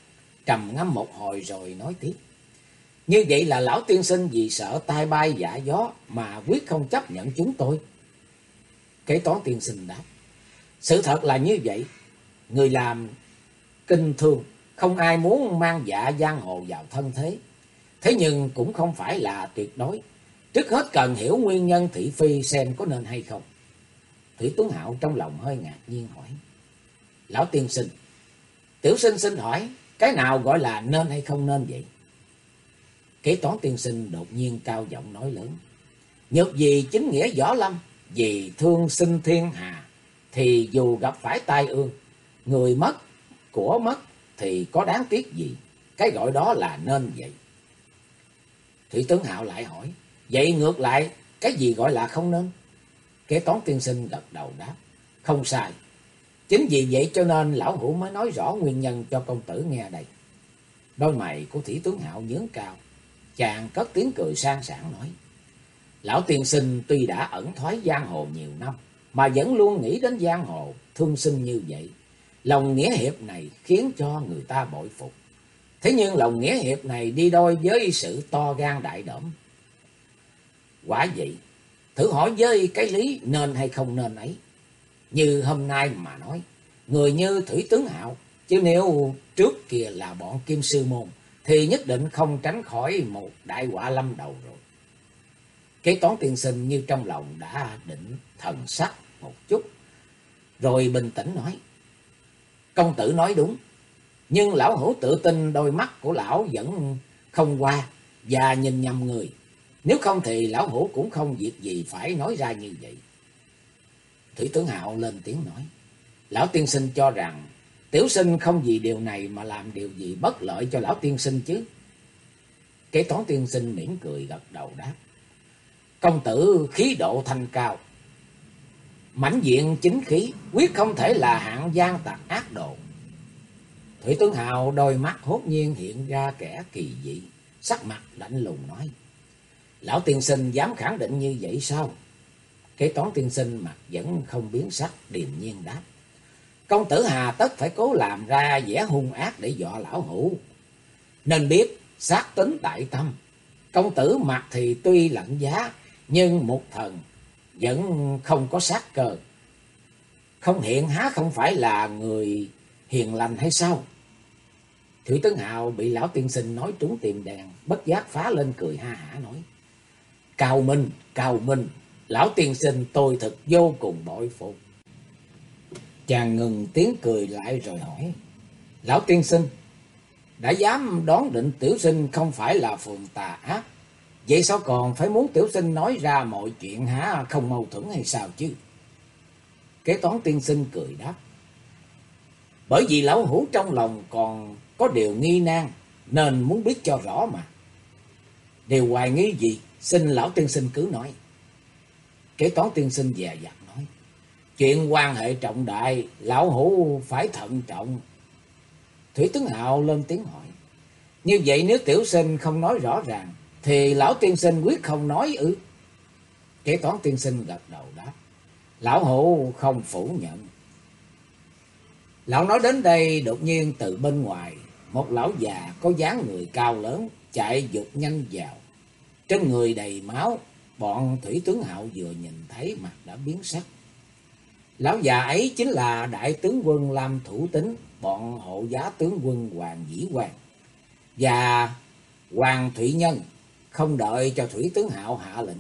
trầm ngâm một hồi rồi nói tiếp. Như vậy là lão tiên sinh vì sợ tai bay dạ gió mà quyết không chấp nhận chúng tôi. Kế toán tiên sinh đáp. Sự thật là như vậy. Người làm kinh thương, không ai muốn mang dạ giang hồ vào thân thế. Thế nhưng cũng không phải là tuyệt đối. Trước hết cần hiểu nguyên nhân thị phi xem có nên hay không. Thủy Tuấn Hạo trong lòng hơi ngạc nhiên hỏi. Lão tiên sinh, tiểu sinh xin hỏi, cái nào gọi là nên hay không nên vậy? Kế toán tiên sinh đột nhiên cao giọng nói lớn. Nhược gì chính nghĩa võ lâm, vì thương sinh thiên hà, thì dù gặp phải tai ương, người mất, của mất, thì có đáng tiếc gì? Cái gọi đó là nên vậy. Thủy tướng Hạo lại hỏi, vậy ngược lại, cái gì gọi là không nên? Kế toán tiên sinh gật đầu đáp, không sai. Chính vì vậy cho nên lão hữu mới nói rõ nguyên nhân cho công tử nghe đây. Đôi mày của thủy tướng Hạo nhướng cao, chàng cất tiếng cười sang sảng nói. Lão tiên sinh tuy đã ẩn thoái giang hồ nhiều năm, mà vẫn luôn nghĩ đến giang hồ, thương sinh như vậy. Lòng nghĩa hiệp này khiến cho người ta bội phục. Thế nhưng lòng nghĩa hiệp này đi đôi với sự to gan đại đỡm. Quả vậy, thử hỏi với cái lý nên hay không nên ấy. Như hôm nay mà nói, người như Thủy Tướng Hạo, chứ nếu trước kia là bọn Kim Sư Môn, thì nhất định không tránh khỏi một đại quả lâm đầu rồi. Kế toán tiên sinh như trong lòng đã định thần sắc một chút, rồi bình tĩnh nói. Công tử nói đúng, nhưng lão hữu tự tin đôi mắt của lão vẫn không qua và nhìn nhầm người. Nếu không thì lão hữu cũng không việc gì phải nói ra như vậy. Thủy tướng Hạo lên tiếng nói. Lão tiên sinh cho rằng tiểu sinh không vì điều này mà làm điều gì bất lợi cho lão tiên sinh chứ. Kế toán tiên sinh mỉm cười gật đầu đáp. Công tử khí độ thanh cao. Mãnh diện chính khí quyết không thể là hạng gian tặc ác độ. Thủy tướng Hào đôi mắt hốt nhiên hiện ra kẻ kỳ dị, sắc mặt lạnh lùng nói. Lão tiên sinh dám khẳng định như vậy sao? Kế toán tiên sinh mặt vẫn không biến sắc, điềm nhiên đáp. Công tử Hà tất phải cố làm ra vẻ hung ác để dọa lão hữu. Nên biết, sát tính đại tâm. Công tử mặt thì tuy lạnh giá, nhưng một thần vẫn không có sát cơ. Không hiện há không phải là người hiền lành hay sao? Thủy Tấn Hào bị lão tiên sinh nói trúng tìm đèn, bất giác phá lên cười ha hả nói. Cao Minh, Cao Minh, lão tiên sinh tôi thật vô cùng bội phục. Chàng ngừng tiếng cười lại rồi hỏi. Lão tiên sinh, đã dám đoán định tiểu sinh không phải là phường tà ác. Vậy sao còn phải muốn tiểu sinh nói ra mọi chuyện hả không mâu thuẫn hay sao chứ? Kế toán tiên sinh cười đáp. Bởi vì lão hủ trong lòng còn có điều nghi nan, nên muốn biết cho rõ mà. Điều hoài nghi gì, xin lão tiên sinh cứ nói. Kế toán tiên sinh dè dặt nói. Chuyện quan hệ trọng đại, lão hủ phải thận trọng. Thủy tướng Hạo lên tiếng hỏi. Như vậy nếu tiểu sinh không nói rõ ràng, thì lão tiên sinh quyết không nói ư. Kế toán tiên sinh gật đầu đáp. Lão hữu không phủ nhận. Lão nói đến đây đột nhiên từ bên ngoài, một lão già có dáng người cao lớn, chạy dục nhanh vào. Trên người đầy máu, bọn thủy tướng hạo vừa nhìn thấy mặt đã biến sắc. Lão già ấy chính là đại tướng quân Lam Thủ Tính, bọn hộ giá tướng quân Hoàng Dĩ Hoàng. Và Hoàng Thủy Nhân không đợi cho thủy tướng hạo hạ lệnh,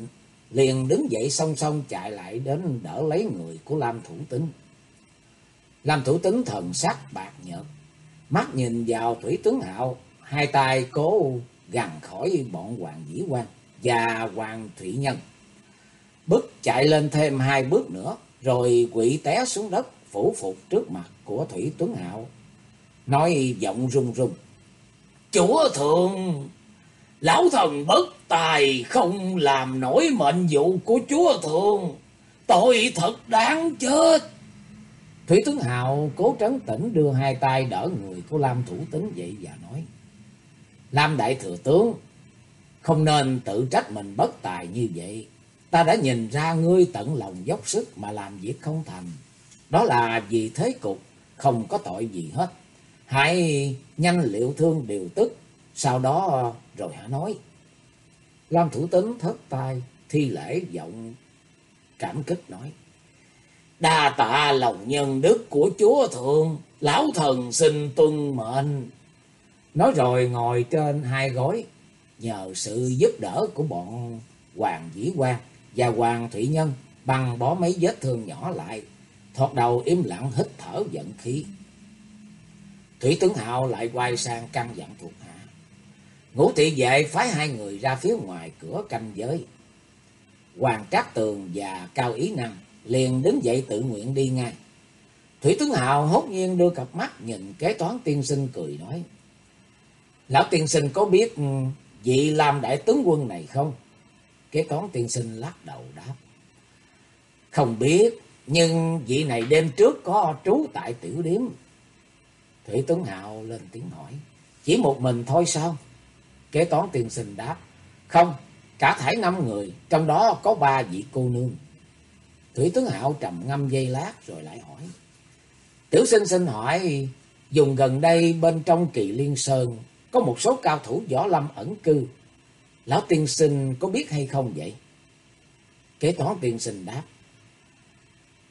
liền đứng dậy song song chạy lại đến đỡ lấy người của Lam Thủ Tính. Lam Thủ Tính thần sắc bạc nhợt, mắt nhìn vào thủy tướng hạo, hai tay cố gằn khỏi bọn Hoàng Dĩ Quan và Hoàng Thủy Nhân. Bước chạy lên thêm hai bước nữa, rồi quỵ té xuống đất phủ phục trước mặt của Thủy Tuấn Hạo, nói giọng run run. Chúa thượng, lão thần bất tài không làm nổi mệnh vụ của chúa thường tội thật đáng chết. Thủy Tướng Hào cố trấn tĩnh đưa hai tay đỡ người của Lam Thủ Tính dậy và nói. Lam Đại Thừa Tướng, không nên tự trách mình bất tài như vậy. Ta đã nhìn ra ngươi tận lòng dốc sức mà làm việc không thành. Đó là vì thế cục, không có tội gì hết. Hãy nhanh liệu thương điều tức, sau đó ờ, rồi hả nói. Lam Thủ tướng thất tay, thi lễ giọng cảm kích nói. Đa tạ lòng nhân đức của chúa thượng, lão thần xin tuân mệnh. Nói rồi ngồi trên hai gối, nhờ sự giúp đỡ của bọn Hoàng Dĩ Quang và Hoàng Thủy Nhân bằng bó mấy vết thương nhỏ lại, thoạt đầu im lặng hít thở giận khí. Thủy tướng Hạo lại quay sang căn dặn thuộc hạ. Ngũ thị vệ phái hai người ra phía ngoài cửa canh giới. Hoàng Cát Tường và Cao Ý Năng liền đứng dậy tự nguyện đi ngay. Thủy tướng Hào hốt nhiên đưa cặp mắt nhìn kế toán tiên sinh cười nói. Lão tiên sinh có biết ừ, vị làm đại tướng quân này không? Kế toán tiên sinh lắc đầu đáp. Không biết, nhưng vị này đêm trước có trú tại tiểu điếm. Thủy tướng Hạo lên tiếng hỏi. Chỉ một mình thôi sao? Kế toán tiên sinh đáp. Không, cả thải năm người, trong đó có ba vị cô nương. Thủy tướng Hạo trầm ngâm dây lát rồi lại hỏi. Tiểu sinh xin hỏi, dùng gần đây bên trong kỳ liên sơn, có một số cao thủ võ lâm ẩn cư. Lão tiên sinh có biết hay không vậy? Kế toán tiên sinh đáp.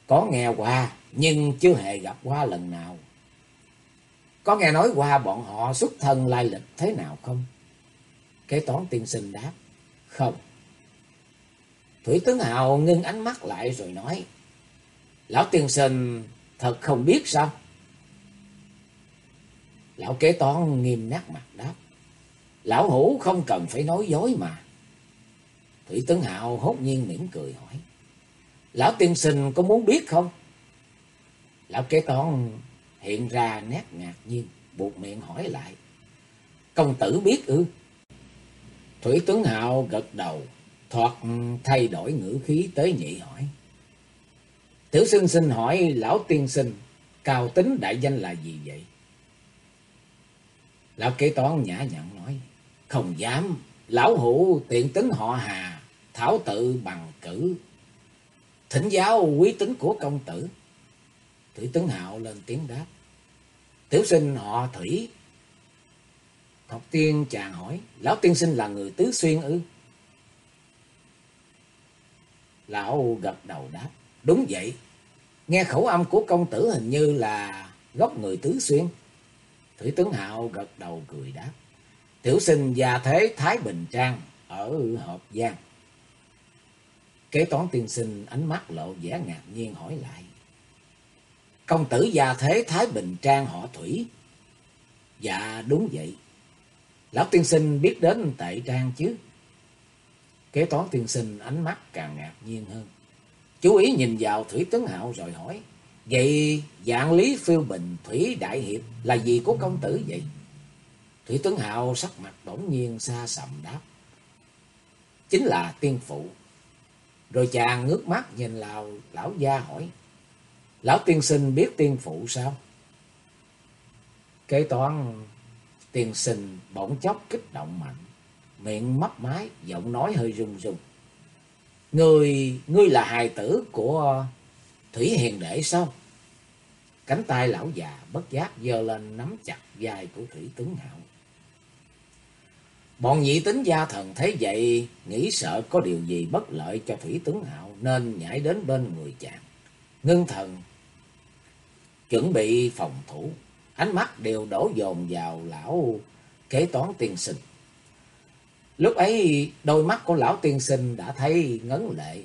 Có nghe qua, nhưng chưa hề gặp qua lần nào. Có nghe nói qua bọn họ xuất thân lai lịch thế nào không? Kế toán tiên sinh đáp. Không. Thủy tướng Hào ngưng ánh mắt lại rồi nói. Lão tiên sinh thật không biết sao? Lão kế toán nghiêm nát mặt đáp. Lão hủ không cần phải nói dối mà. Thủy tướng Hào hốt nhiên mỉm cười hỏi. Lão tiên sinh có muốn biết không? Lão kế toán hiện ra nét ngạc nhiên, buộc miệng hỏi lại. Công tử biết ư? Thủy tướng Hạo gật đầu, thoạt thay đổi ngữ khí tế nhị hỏi. Tiểu sinh xin hỏi lão tiên sinh, cao tính đại danh là gì vậy? Lão kế toán nhã nhặn nói, không dám, lão hữu tiện tính họ hà, thảo tự bằng cử. Thỉnh giáo quý tính của công tử. Thủy tướng Hạo lên tiếng đáp. Tiểu sinh họ Thủy, Thọc tiên chàng hỏi, lão tiên sinh là người tứ xuyên ư? Lão gật đầu đáp, đúng vậy. Nghe khẩu âm của công tử hình như là gốc người tứ xuyên. Thủy tướng Hạo gật đầu cười đáp. Tiểu sinh gia thế Thái Bình Trang ở Hợp Giang. Kế toán tiên sinh ánh mắt lộ vẻ ngạc nhiên hỏi lại. Công tử gia thế Thái Bình Trang họ Thủy. Dạ đúng vậy. Lão tiên sinh biết đến tệ trang chứ? Kế toán tiên sinh ánh mắt càng ngạc nhiên hơn. Chú ý nhìn vào Thủy Tấn Hạo rồi hỏi. Vậy dạng lý phiêu bình Thủy Đại Hiệp là gì của công tử vậy? Thủy tấn Hạo sắc mặt bỗng nhiên xa sầm đáp. Chính là tiên phụ. Rồi chàng ngước mắt nhìn lão, lão gia hỏi. Lão tiên sinh biết tiên phụ sao? Kế toán Tiên sinh bỗng chốc kích động mạnh, miệng mấp mái, giọng nói hơi run run. Ngươi, ngươi là hài tử của Thủy Hiền Đệ sao? Cánh tay lão già bất giác giơ lên nắm chặt vai của Thủy Tướng Hạo. Bọn nhị tính gia thần thấy vậy, nghĩ sợ có điều gì bất lợi cho Thủy Tướng Hạo nên nhảy đến bên người chàng. Ngưng thần, chuẩn bị phòng thủ ánh mắt đều đổ dồn vào lão kế toán tiên sinh. Lúc ấy đôi mắt của lão tiên sinh đã thấy ngấn lệ.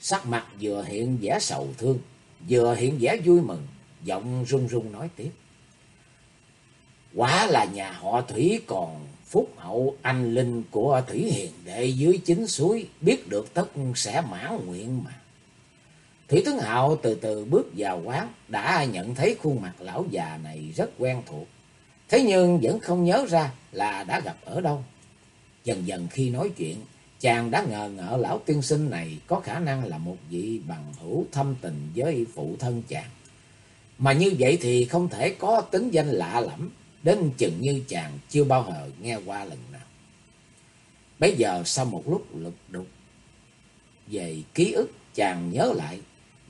Sắc mặt vừa hiện vẻ sầu thương, vừa hiện vẻ vui mừng, giọng run run nói tiếp. Quả là nhà họ Thủy còn phúc hậu anh linh của Thủy Hiền Đệ dưới chính suối, biết được tất sẽ mãn nguyện mà. Thủy tướng Hạo từ từ bước vào quán, đã nhận thấy khuôn mặt lão già này rất quen thuộc. Thế nhưng vẫn không nhớ ra là đã gặp ở đâu. Dần dần khi nói chuyện, chàng đã ngờ ngợ lão tiên sinh này có khả năng là một vị bằng hữu thâm tình với phụ thân chàng. Mà như vậy thì không thể có tính danh lạ lẫm, đến chừng như chàng chưa bao giờ nghe qua lần nào. Bây giờ sau một lúc lục đục về ký ức, chàng nhớ lại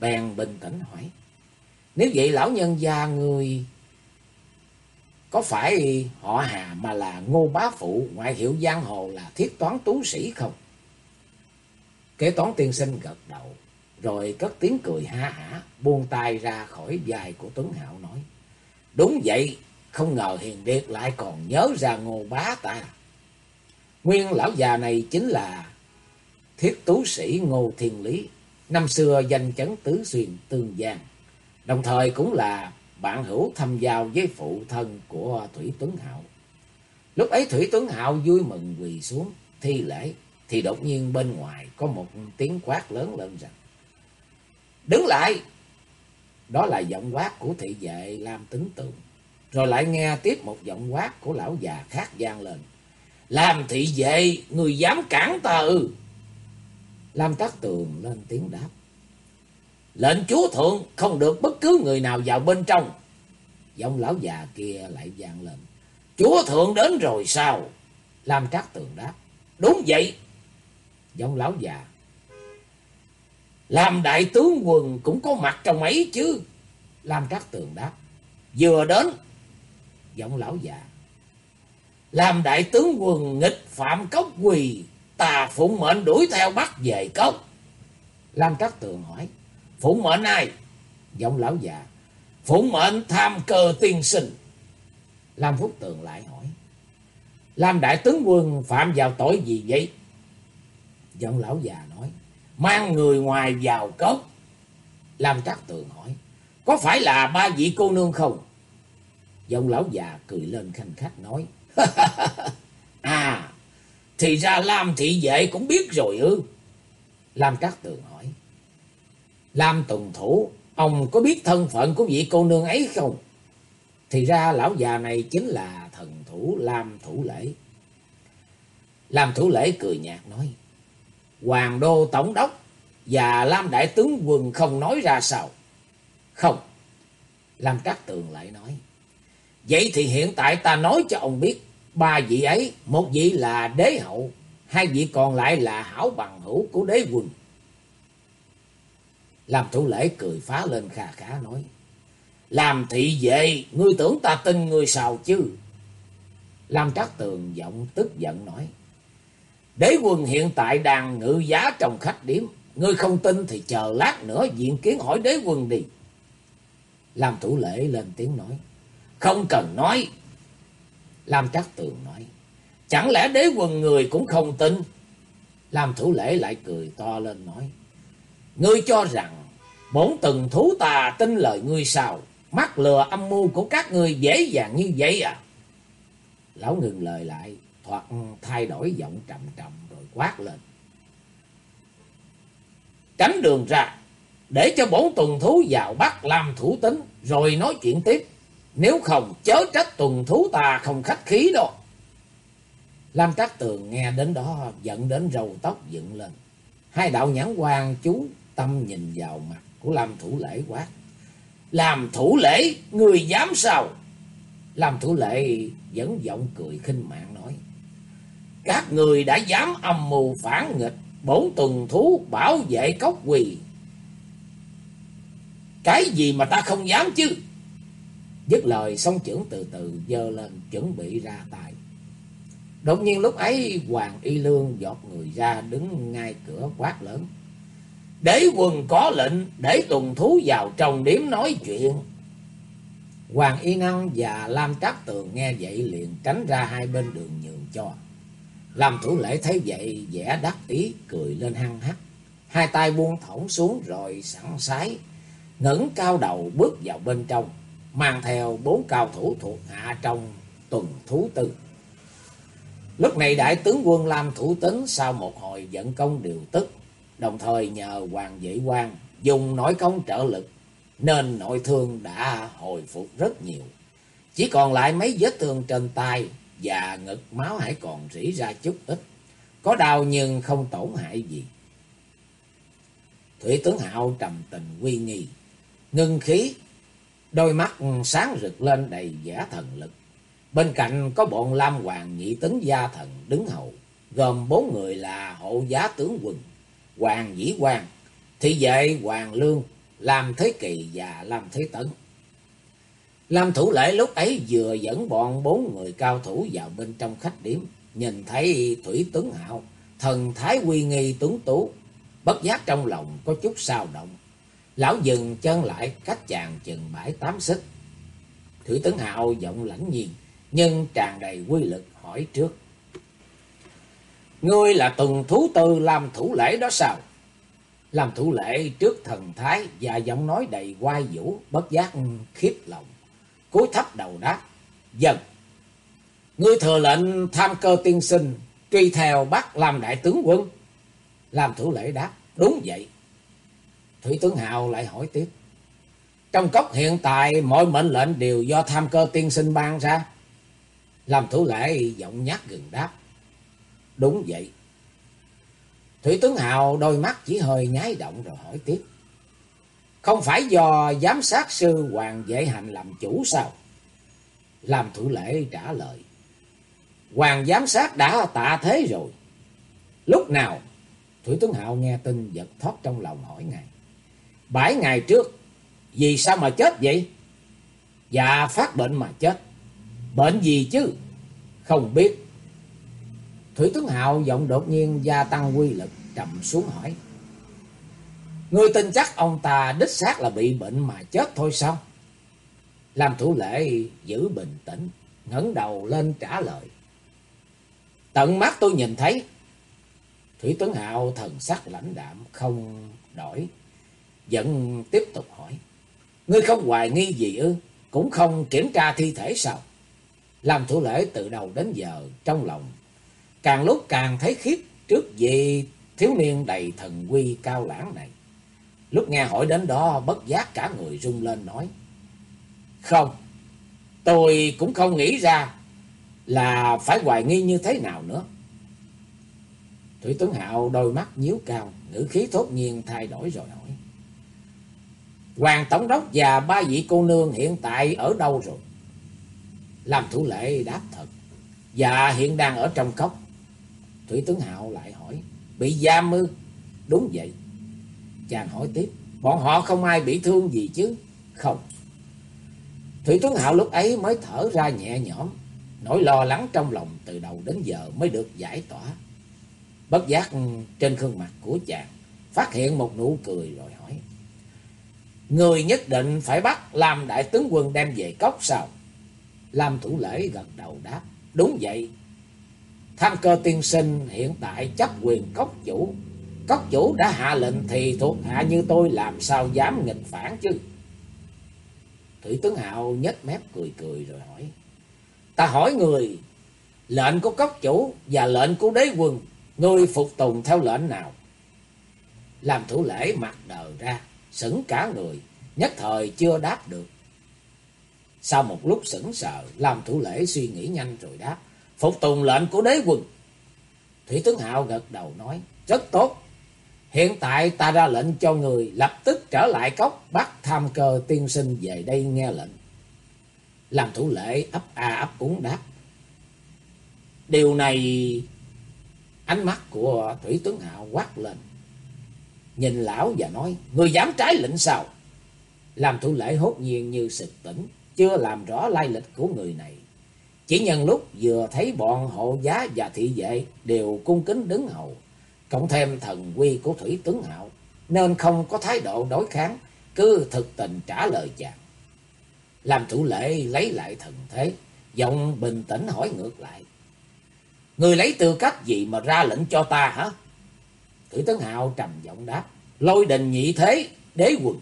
bèn bình tĩnh hỏi. Nếu vậy lão nhân gia người có phải họ Hà mà là Ngô Bá Phụ, ngoại hiệu giang hồ là thiết toán tú sĩ không? Kế toán tiên sinh gật đầu, rồi cất tiếng cười ha hả, buông tay ra khỏi vai của Tuấn Hạo nói. Đúng vậy, không ngờ Hiền Điệt lại còn nhớ ra Ngô Bá ta. Nguyên lão già này chính là thiết tú sĩ Ngô Thiên Lý, năm xưa danh chấn tứ xuyên tương giang, đồng thời cũng là bạn hữu thâm giao với phụ thân của Thủy Tuấn Hạo. Lúc ấy Thủy Tuấn Hạo vui mừng quỳ xuống thi lễ, thì đột nhiên bên ngoài có một tiếng quát lớn lên rằng Đứng lại! Đó là giọng quát của thị vệ Lam Tính tượng. Rồi lại nghe tiếp một giọng quát của lão già khác vang lên. Làm thị vệ, người dám cản ta ư? Lam Tắc Tường lên tiếng đáp. Lệnh chúa thượng không được bất cứ người nào vào bên trong. Giọng lão già kia lại vang lên. Chúa thượng đến rồi sao? Lam Trác Tường đáp. Đúng vậy. Giọng lão già. Làm đại tướng quân cũng có mặt trong ấy chứ. Lam Trác Tường đáp. Vừa đến. Giọng lão già. Làm đại tướng quân nghịch phạm cốc quỳ. Ta phụng mệnh đuổi theo bắt về cốc. Lam Trác Tường hỏi. Phụng mệnh ai? Giọng lão già. Phụng mệnh tham cơ tiên sinh. Lam Phúc Tường lại hỏi. Lam đại tướng quân phạm vào tội gì vậy? Giọng lão già nói. Mang người ngoài vào cốc. Lam Trác Tường hỏi. Có phải là ba vị cô nương không? Giọng lão già cười lên khanh khách nói. à, thì ra Lam thị vệ cũng biết rồi ư. Lam cát Tường hỏi. Lam Tùng Thủ, ông có biết thân phận của vị cô nương ấy không? Thì ra lão già này chính là thần thủ Lam Thủ Lễ. Lam Thủ Lễ cười nhạt nói. Hoàng đô tổng đốc và Lam đại tướng quân không nói ra sao? Không. Lam cát Tường lại nói. Vậy thì hiện tại ta nói cho ông biết. Ba vị ấy, một vị là đế hậu, hai vị còn lại là hảo bằng hữu của đế quân. Làm thủ lễ cười phá lên khà khá nói. Làm thị vệ, ngươi tưởng ta tin ngươi sao chứ? Lam Trác Tường giọng tức giận nói. Đế quân hiện tại đang ngự giá trong khách điếm. Ngươi không tin thì chờ lát nữa diện kiến hỏi đế quân đi. làm thủ lễ lên tiếng nói. Không cần nói. Lam Cát Tường nói. Chẳng lẽ đế quân người cũng không tin? Lam thủ lễ lại cười to lên nói. Ngươi cho rằng bổn từng thú tà tin lời ngươi sao? Mắc lừa âm mưu của các ngươi dễ dàng như vậy à? Lão ngừng lời lại, thoạt thay đổi giọng trầm trầm rồi quát lên. Tránh đường ra, để cho bổn tuần thú vào bắt làm thủ tính, rồi nói chuyện tiếp. Nếu không chớ trách tuần thú ta không khách khí đâu. Lam Trác Tường nghe đến đó giận đến râu tóc dựng lên. Hai đạo nhãn quan chú tâm nhìn vào mặt của Lam Thủ Lễ quát. Làm thủ lễ, người dám sao? Làm thủ lễ vẫn giọng cười khinh mạng nói. Các người đã dám âm mưu phản nghịch, bổn tuần thú bảo vệ cốc quỳ. Cái gì mà ta không dám chứ? Dứt lời, song trưởng từ từ dơ lên, chuẩn bị ra tay. Đột nhiên lúc ấy, Hoàng Y Lương giọt người ra, đứng ngay cửa quát lớn. Đế quân có lệnh để tuần thú vào trong điểm nói chuyện. Hoàng Y Năng và Lam Trác Tường nghe vậy liền tránh ra hai bên đường nhường cho. Làm thủ lễ thấy vậy, vẻ đắc ý, cười lên hăng hắc. Hai tay buông thõng xuống rồi sẵn sái. ngẩng cao đầu bước vào bên trong. Mang theo bốn cao thủ thuộc hạ trong tuần thú tư. Lúc này đại tướng quân Lam Thủ Tính sau một hồi dẫn công điều tức đồng thời nhờ Hoàng Dĩ Quang dùng nội công trợ lực, nên nội thương đã hồi phục rất nhiều. Chỉ còn lại mấy vết thương trên tay và ngực máu hãy còn rỉ ra chút ít. Có đau nhưng không tổn hại gì. Thủy tướng Hạo trầm tình uy nghi, ngưng khí, đôi mắt sáng rực lên đầy giả thần lực. Bên cạnh có bọn Lam Hoàng nhị tấn gia thần đứng hầu, gồm bốn người là hộ giá tướng quân. Hoàng Dĩ Quang, thị vệ Hoàng Lương, Lam Thế Kỳ và Lam Thế Tấn. Lam Thủ Lễ lúc ấy vừa dẫn bọn bốn người cao thủ vào bên trong khách điếm, nhìn thấy Thủy Tấn Hạo, thần thái uy nghi tuấn tú, bất giác trong lòng có chút sao động. Lão dừng chân lại cách chàng chừng bãi tám xích. Thủy tấn Hạo giọng lãnh nhiên, nhưng tràn đầy quy lực hỏi trước. Ngươi là tuần thú tư làm thủ lễ đó sao? Làm thủ lễ trước thần thái và giọng nói đầy quai vũ, bất giác khiếp lòng. cúi thấp đầu đáp. Dần. Ngươi thừa lệnh tham cơ tiên sinh, truy theo bắt làm đại tướng quân. Làm thủ lễ đáp. Đúng vậy. Thủy tướng Hào lại hỏi tiếp. Trong cốc hiện tại, mọi mệnh lệnh đều do tham cơ tiên sinh ban ra. Làm thủ lễ, giọng nhát gừng đáp. Đúng vậy. Thủy tướng Hào đôi mắt chỉ hơi nháy động rồi hỏi tiếp. Không phải do giám sát sư Hoàng Vệ Hành làm chủ sao? Làm thủ lễ trả lời. Hoàng giám sát đã tạ thế rồi. Lúc nào? Thủy tướng Hạo nghe tin giật thoát trong lòng hỏi ngài. Bảy ngày trước, vì sao mà chết vậy? Dạ phát bệnh mà chết. Bệnh gì chứ? Không biết. Thủy tướng Hạo giọng đột nhiên gia tăng quy lực trầm xuống hỏi. Ngươi tin chắc ông ta đích xác là bị bệnh mà chết thôi sao? Làm thủ lễ giữ bình tĩnh, ngẩng đầu lên trả lời. Tận mắt tôi nhìn thấy. Thủy tướng Hạo thần sắc lãnh đạm không đổi. Vẫn tiếp tục hỏi. Ngươi không hoài nghi gì ư? Cũng không kiểm tra thi thể sao? Làm thủ lễ từ đầu đến giờ trong lòng. Càng lúc càng thấy khiếp trước vị thiếu niên đầy thần quy cao lãng này. Lúc nghe hỏi đến đó bất giác cả người rung lên nói. Không, tôi cũng không nghĩ ra là phải hoài nghi như thế nào nữa. Thủy Tuấn Hạo đôi mắt nhíu cao, ngữ khí thốt nhiên thay đổi rồi hỏi. Hoàng Tổng đốc và ba vị cô nương hiện tại ở đâu rồi? Làm thủ lệ đáp thật. Dạ hiện đang ở trong cốc. Thủy Tuấn Hạo lại hỏi. Bị giam ư? Đúng vậy. Chàng hỏi tiếp. Bọn họ không ai bị thương gì chứ? Không. Thủy Tuấn Hạo lúc ấy mới thở ra nhẹ nhõm. Nỗi lo lắng trong lòng từ đầu đến giờ mới được giải tỏa. Bất giác trên khuôn mặt của chàng, phát hiện một nụ cười rồi hỏi. Người nhất định phải bắt làm đại tướng quân đem về cốc sao? Làm thủ lễ gật đầu đáp. Đúng vậy. Tham cơ tiên sinh hiện tại chấp quyền cốc chủ. Cốc chủ đã hạ lệnh thì thuộc hạ như tôi làm sao dám nghịch phản chứ? Thủy tướng Hạo nhếch mép cười cười rồi hỏi. Ta hỏi người, lệnh của cốc chủ và lệnh của đế quân, ngươi phục tùng theo lệnh nào? Làm thủ lễ mặt đờ ra, sững cả người, nhất thời chưa đáp được. Sau một lúc sững sờ, làm thủ lễ suy nghĩ nhanh rồi đáp, phục tùng lệnh của đế quân. Thủy tướng Hạo gật đầu nói, rất tốt. Hiện tại ta ra lệnh cho người lập tức trở lại cốc bắt tham cơ tiên sinh về đây nghe lệnh. Làm thủ lễ ấp a ấp úng đáp. Điều này... Ánh mắt của Thủy tướng Hạo quát lên. Nhìn lão và nói, người dám trái lệnh sao? Làm thủ lễ hốt nhiên như sực tỉnh, chưa làm rõ lai lịch của người này. Chỉ nhân lúc vừa thấy bọn hộ giá và thị vệ đều cung kính đứng hầu, cộng thêm thần quy của Thủy tướng Hạo, nên không có thái độ đối kháng, cứ thực tình trả lời chàng. Làm thủ lễ lấy lại thần thế, giọng bình tĩnh hỏi ngược lại. Người lấy tư cách gì mà ra lệnh cho ta hả? Thủy Tấn Hạo trầm giọng đáp. Lôi đình nhị thế, đế quần.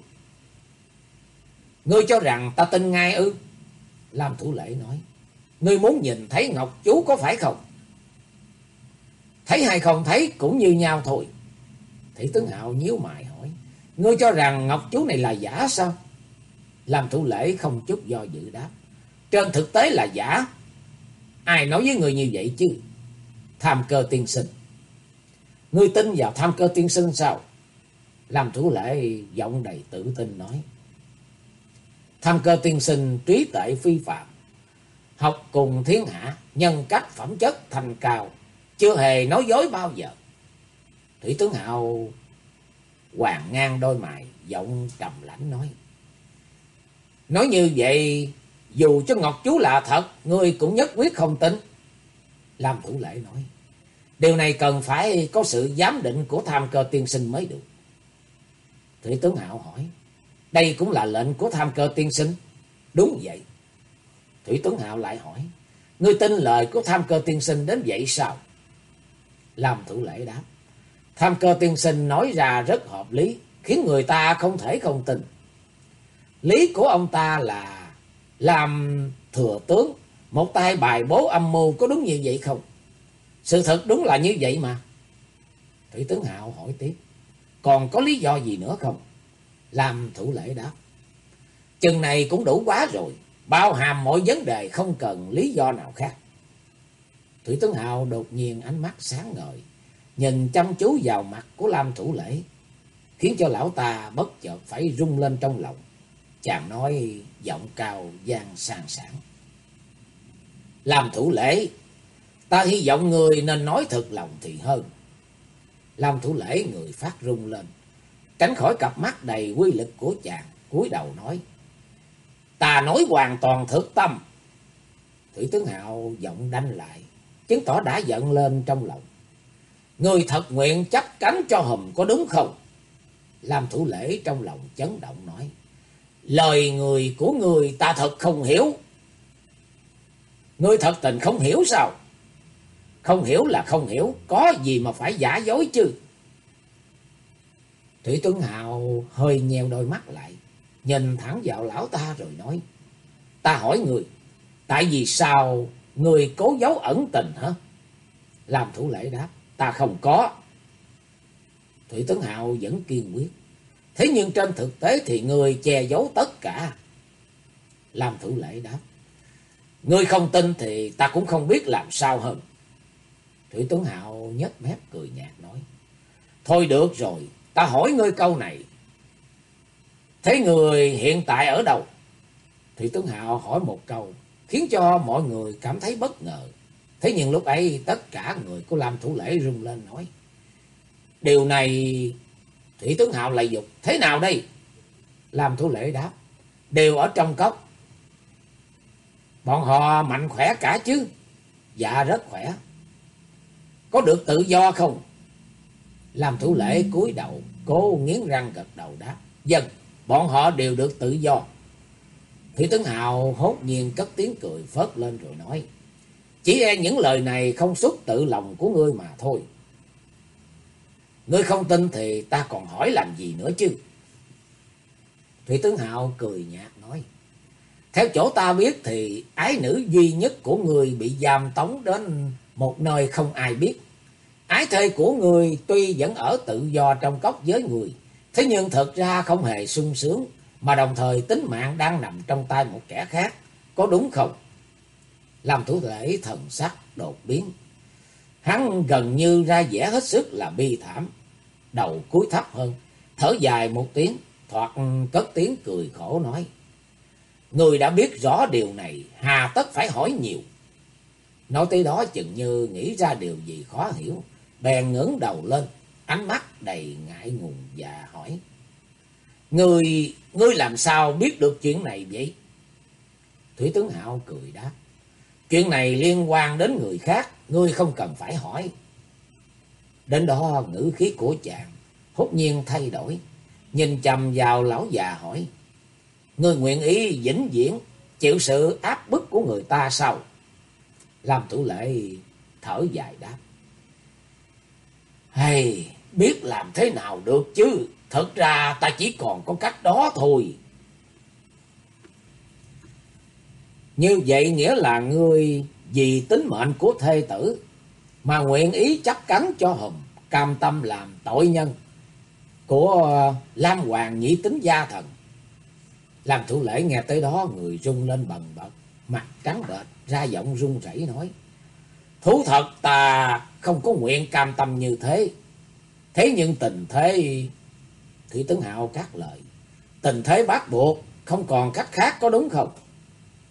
Ngươi cho rằng ta tin ngay ư? Lam Thủ Lễ nói. Ngươi muốn nhìn thấy Ngọc Chú có phải không? Thấy hay không thấy cũng như nhau thôi. Thủy Tấn Hạo nhíu mày hỏi. Ngươi cho rằng Ngọc Chú này là giả sao? Lam Thủ Lễ không chút do dự đáp. Trên thực tế là giả. Ai nói với người như vậy chứ? Tham cơ tiên sinh. Ngươi tin vào tham cơ tiên sinh sao? Làm thủ lễ giọng đầy tự tin nói. Tham cơ tiên sinh trí tệ phi phạm. Học cùng thiên hạ, nhân cách phẩm chất thành cao. Chưa hề nói dối bao giờ. Thủy tướng Hạo hoàng ngang đôi mày, giọng trầm lãnh nói. Nói như vậy, dù cho Ngọc Chú là thật, ngươi cũng nhất quyết không tin. Lam Thủ Lễ nói. Điều này cần phải có sự giám định của tham cơ tiên sinh mới được. Thủy tướng Hạo hỏi. Đây cũng là lệnh của tham cơ tiên sinh. Đúng vậy. Thủy tướng Hạo lại hỏi. Ngươi tin lời của tham cơ tiên sinh đến vậy sao? Làm thủ lễ đáp. Tham cơ tiên sinh nói ra rất hợp lý, khiến người ta không thể không tin. Lý của ông ta là làm thừa tướng, một tay bài bố âm mưu có đúng như vậy không? Sự thật đúng là như vậy mà. Thủy tướng Hạo hỏi tiếp, còn có lý do gì nữa không? Làm thủ lễ đáp. Chừng này cũng đủ quá rồi, bao hàm mọi vấn đề không cần lý do nào khác. Thủy tướng Hạo đột nhiên ánh mắt sáng ngời, nhìn chăm chú vào mặt của Lam thủ lễ, khiến cho lão ta bất chợt phải rung lên trong lòng. Chàng nói giọng cao gian sang sảng. Làm thủ lễ, ta hy vọng người nên nói thật lòng thì hơn. Làm thủ lễ người phát rung lên, tránh khỏi cặp mắt đầy quy lực của chàng, cúi đầu nói. Ta nói hoàn toàn thực tâm. Thủy tướng Hạo giọng đanh lại, chứng tỏ đã giận lên trong lòng. Người thật nguyện chấp cánh cho hùm có đúng không? Làm thủ lễ trong lòng chấn động nói. Lời người của người ta thật không hiểu. Ngươi thật tình không hiểu sao? Không hiểu là không hiểu, có gì mà phải giả dối chứ. Thủy Tuấn Hào hơi nheo đôi mắt lại, nhìn thẳng vào lão ta rồi nói. Ta hỏi người, tại vì sao người cố giấu ẩn tình hả? Làm thủ lễ đáp, ta không có. Thủy Tuấn Hào vẫn kiên quyết. Thế nhưng trên thực tế thì người che giấu tất cả. Làm thủ lễ đáp. Ngươi không tin thì ta cũng không biết làm sao hơn. Thủy Tuấn Hạo nhếch mép cười nhạt nói. Thôi được rồi, ta hỏi ngươi câu này. Thế người hiện tại ở đâu? Thủy Tuấn Hạo hỏi một câu, khiến cho mọi người cảm thấy bất ngờ. Thế nhưng lúc ấy tất cả người của Lam Thủ Lễ rung lên nói. Điều này Thủy tướng Hạo lại dục. Thế nào đây? Làm thủ lễ đáp. Đều ở trong cốc. Bọn họ mạnh khỏe cả chứ? Dạ rất khỏe. Có được tự do không? Làm thủ lễ cúi đầu, cố nghiến răng gật đầu đáp. Dân, bọn họ đều được tự do. Thủy tướng Hào hốt nhiên cất tiếng cười phớt lên rồi nói. Chỉ e những lời này không xuất tự lòng của ngươi mà thôi. Ngươi không tin thì ta còn hỏi làm gì nữa chứ. Thủy tướng Hạo cười nhạt nói. Theo chỗ ta biết thì ái nữ duy nhất của người bị giam tống đến một nơi không ai biết. Ái thê của người tuy vẫn ở tự do trong cốc với người. Thế nhưng thật ra không hề sung sướng. Mà đồng thời tính mạng đang nằm trong tay một kẻ khác. Có đúng không? Làm thủ thể thần sắc đột biến. Hắn gần như ra vẻ hết sức là bi thảm. Đầu cúi thấp hơn. Thở dài một tiếng. Thoạt cất tiếng cười khổ nói. Người đã biết rõ điều này. Hà tất phải hỏi nhiều. Nói tới đó chừng như nghĩ ra điều gì khó hiểu. Bèn ngẩng đầu lên. Ánh mắt đầy ngại ngùng và hỏi. Ngươi, ngươi làm sao biết được chuyện này vậy? Thủy tướng Hạo cười đáp. Chuyện này liên quan đến người khác, ngươi không cần phải hỏi. Đến đó ngữ khí của chàng, hốt nhiên thay đổi, nhìn chầm vào lão già hỏi. Ngươi nguyện ý vĩnh viễn, chịu sự áp bức của người ta sao? Làm thủ lệ thở dài đáp. Hay, biết làm thế nào được chứ, thật ra ta chỉ còn có cách đó thôi. Như vậy nghĩa là ngươi vì tính mệnh của thê tử mà nguyện ý chấp cắn cho Hùng cam tâm làm tội nhân của Lam Hoàng nhị tính gia thần. Làm thủ lễ nghe tới đó người rung lên bần bật, mặt trắng bệch, ra giọng run rẩy nói. Thú thật ta không có nguyện cam tâm như thế. Thế nhưng tình thế... Thủy Tấn Hạo cắt lời. Tình thế bắt buộc, không còn cách khác có đúng không?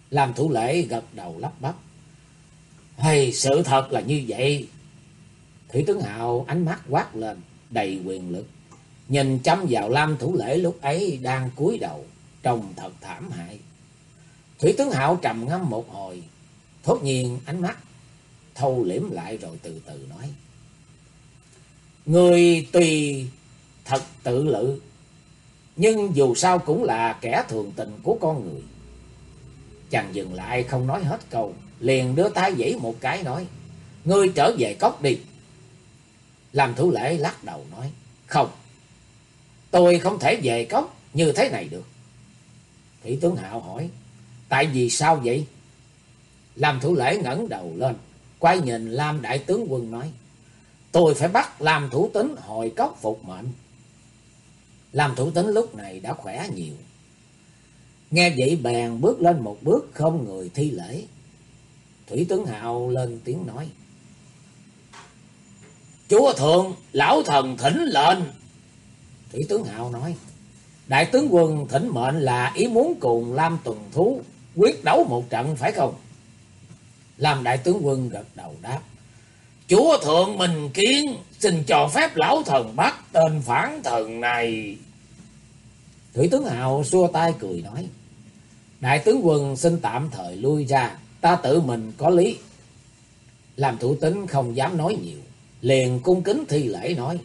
Làm thủ lễ gật đầu lắp bắp. Hay sự thật là như vậy. Thủy tướng Hạo ánh mắt quát lên, đầy quyền lực. Nhìn chăm vào Lam thủ lễ lúc ấy đang cúi đầu, trông thật thảm hại. Thủy tướng Hạo trầm ngâm một hồi, thốt nhiên ánh mắt thâu liễm lại rồi từ từ nói. Người tùy thật tự lự, nhưng dù sao cũng là kẻ thường tình của con người. Chàng dừng lại không nói hết câu, liền đưa tay dãy một cái nói, Ngươi trở về cốc đi. Làm thủ lễ lắc đầu nói. Không, tôi không thể về cốc như thế này được. Thủy tướng Hạo hỏi. Tại vì sao vậy? Làm thủ lễ ngẩng đầu lên. Quay nhìn Lam đại tướng quân nói. Tôi phải bắt làm thủ tính hồi cốc phục mệnh. Làm thủ tính lúc này đã khỏe nhiều. Nghe vậy bèn bước lên một bước không người thi lễ. Thủy tướng Hạo lên tiếng nói. Chúa thượng, lão thần thỉnh lệnh. Thủy tướng Hạo nói. Đại tướng quân thỉnh mệnh là ý muốn cùng Lam Tuần Thú quyết đấu một trận phải không? Làm đại tướng quân gật đầu đáp. Chúa thượng mình kiến xin cho phép lão thần bắt tên phản thần này. Thủy tướng hào xua tay cười nói. Đại tướng quân xin tạm thời lui ra, ta tự mình có lý. Làm thủ tính không dám nói nhiều, liền cung kính thi lễ nói.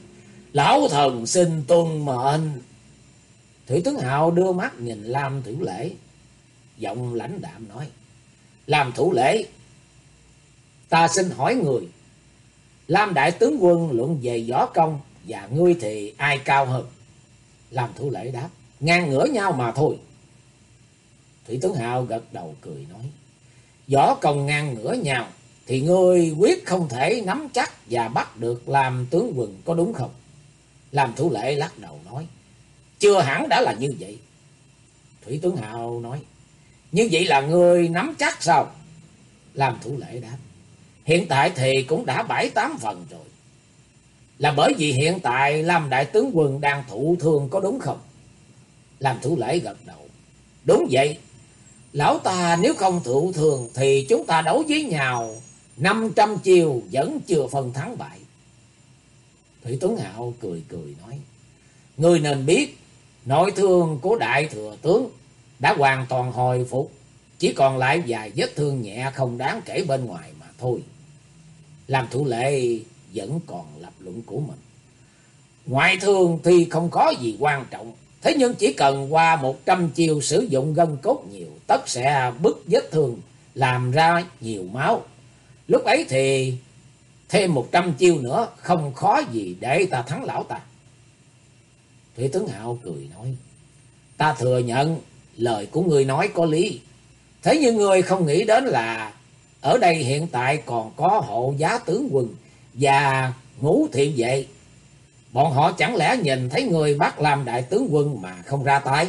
Lão thần xin tuân mệnh. Thủy tướng Hạo đưa mắt nhìn Lam Thủ Lễ, giọng lãnh đạm nói. Làm thủ lễ, ta xin hỏi người, Lam đại tướng quân luận về võ công và ngươi thì ai cao hơn? Làm thủ lễ đáp, ngang ngửa nhau mà thôi. Thủy tướng Hạo gật đầu cười nói, võ công ngang ngửa nhau thì ngươi quyết không thể nắm chắc và bắt được làm tướng quân có đúng không? Làm thủ lễ lắc đầu nói, chưa hẳn đã là như vậy. Thủy tướng Hạo nói, như vậy là ngươi nắm chắc sao? Làm thủ lễ đáp, hiện tại thì cũng đã bảy tám phần rồi. Là bởi vì hiện tại Lam Đại Tướng Quân đang thụ thương có đúng không? Làm thủ lễ gật đầu. Đúng vậy. Lão ta nếu không thụ thương thì chúng ta đấu với nhau 500 chiều vẫn chưa phân thắng bại. Thủy Tuấn Hạo cười cười nói. Người nên biết, nội thương của đại thừa tướng đã hoàn toàn hồi phục. Chỉ còn lại vài vết thương nhẹ không đáng kể bên ngoài mà thôi. Làm thủ lệ vẫn còn lập luận của mình. Ngoại thương thì không có gì quan trọng. Thế nhưng chỉ cần qua một trăm chiều sử dụng gân cốt nhiều, tất sẽ bứt vết thương, làm ra nhiều máu. Lúc ấy thì thêm một trăm chiêu nữa, không khó gì để ta thắng lão ta. Thủy tướng Hạo cười nói, ta thừa nhận lời của người nói có lý. Thế nhưng người không nghĩ đến là ở đây hiện tại còn có hộ giá tướng quân và ngũ thiện vệ. Bọn họ chẳng lẽ nhìn thấy người bắt làm đại tướng quân mà không ra tay?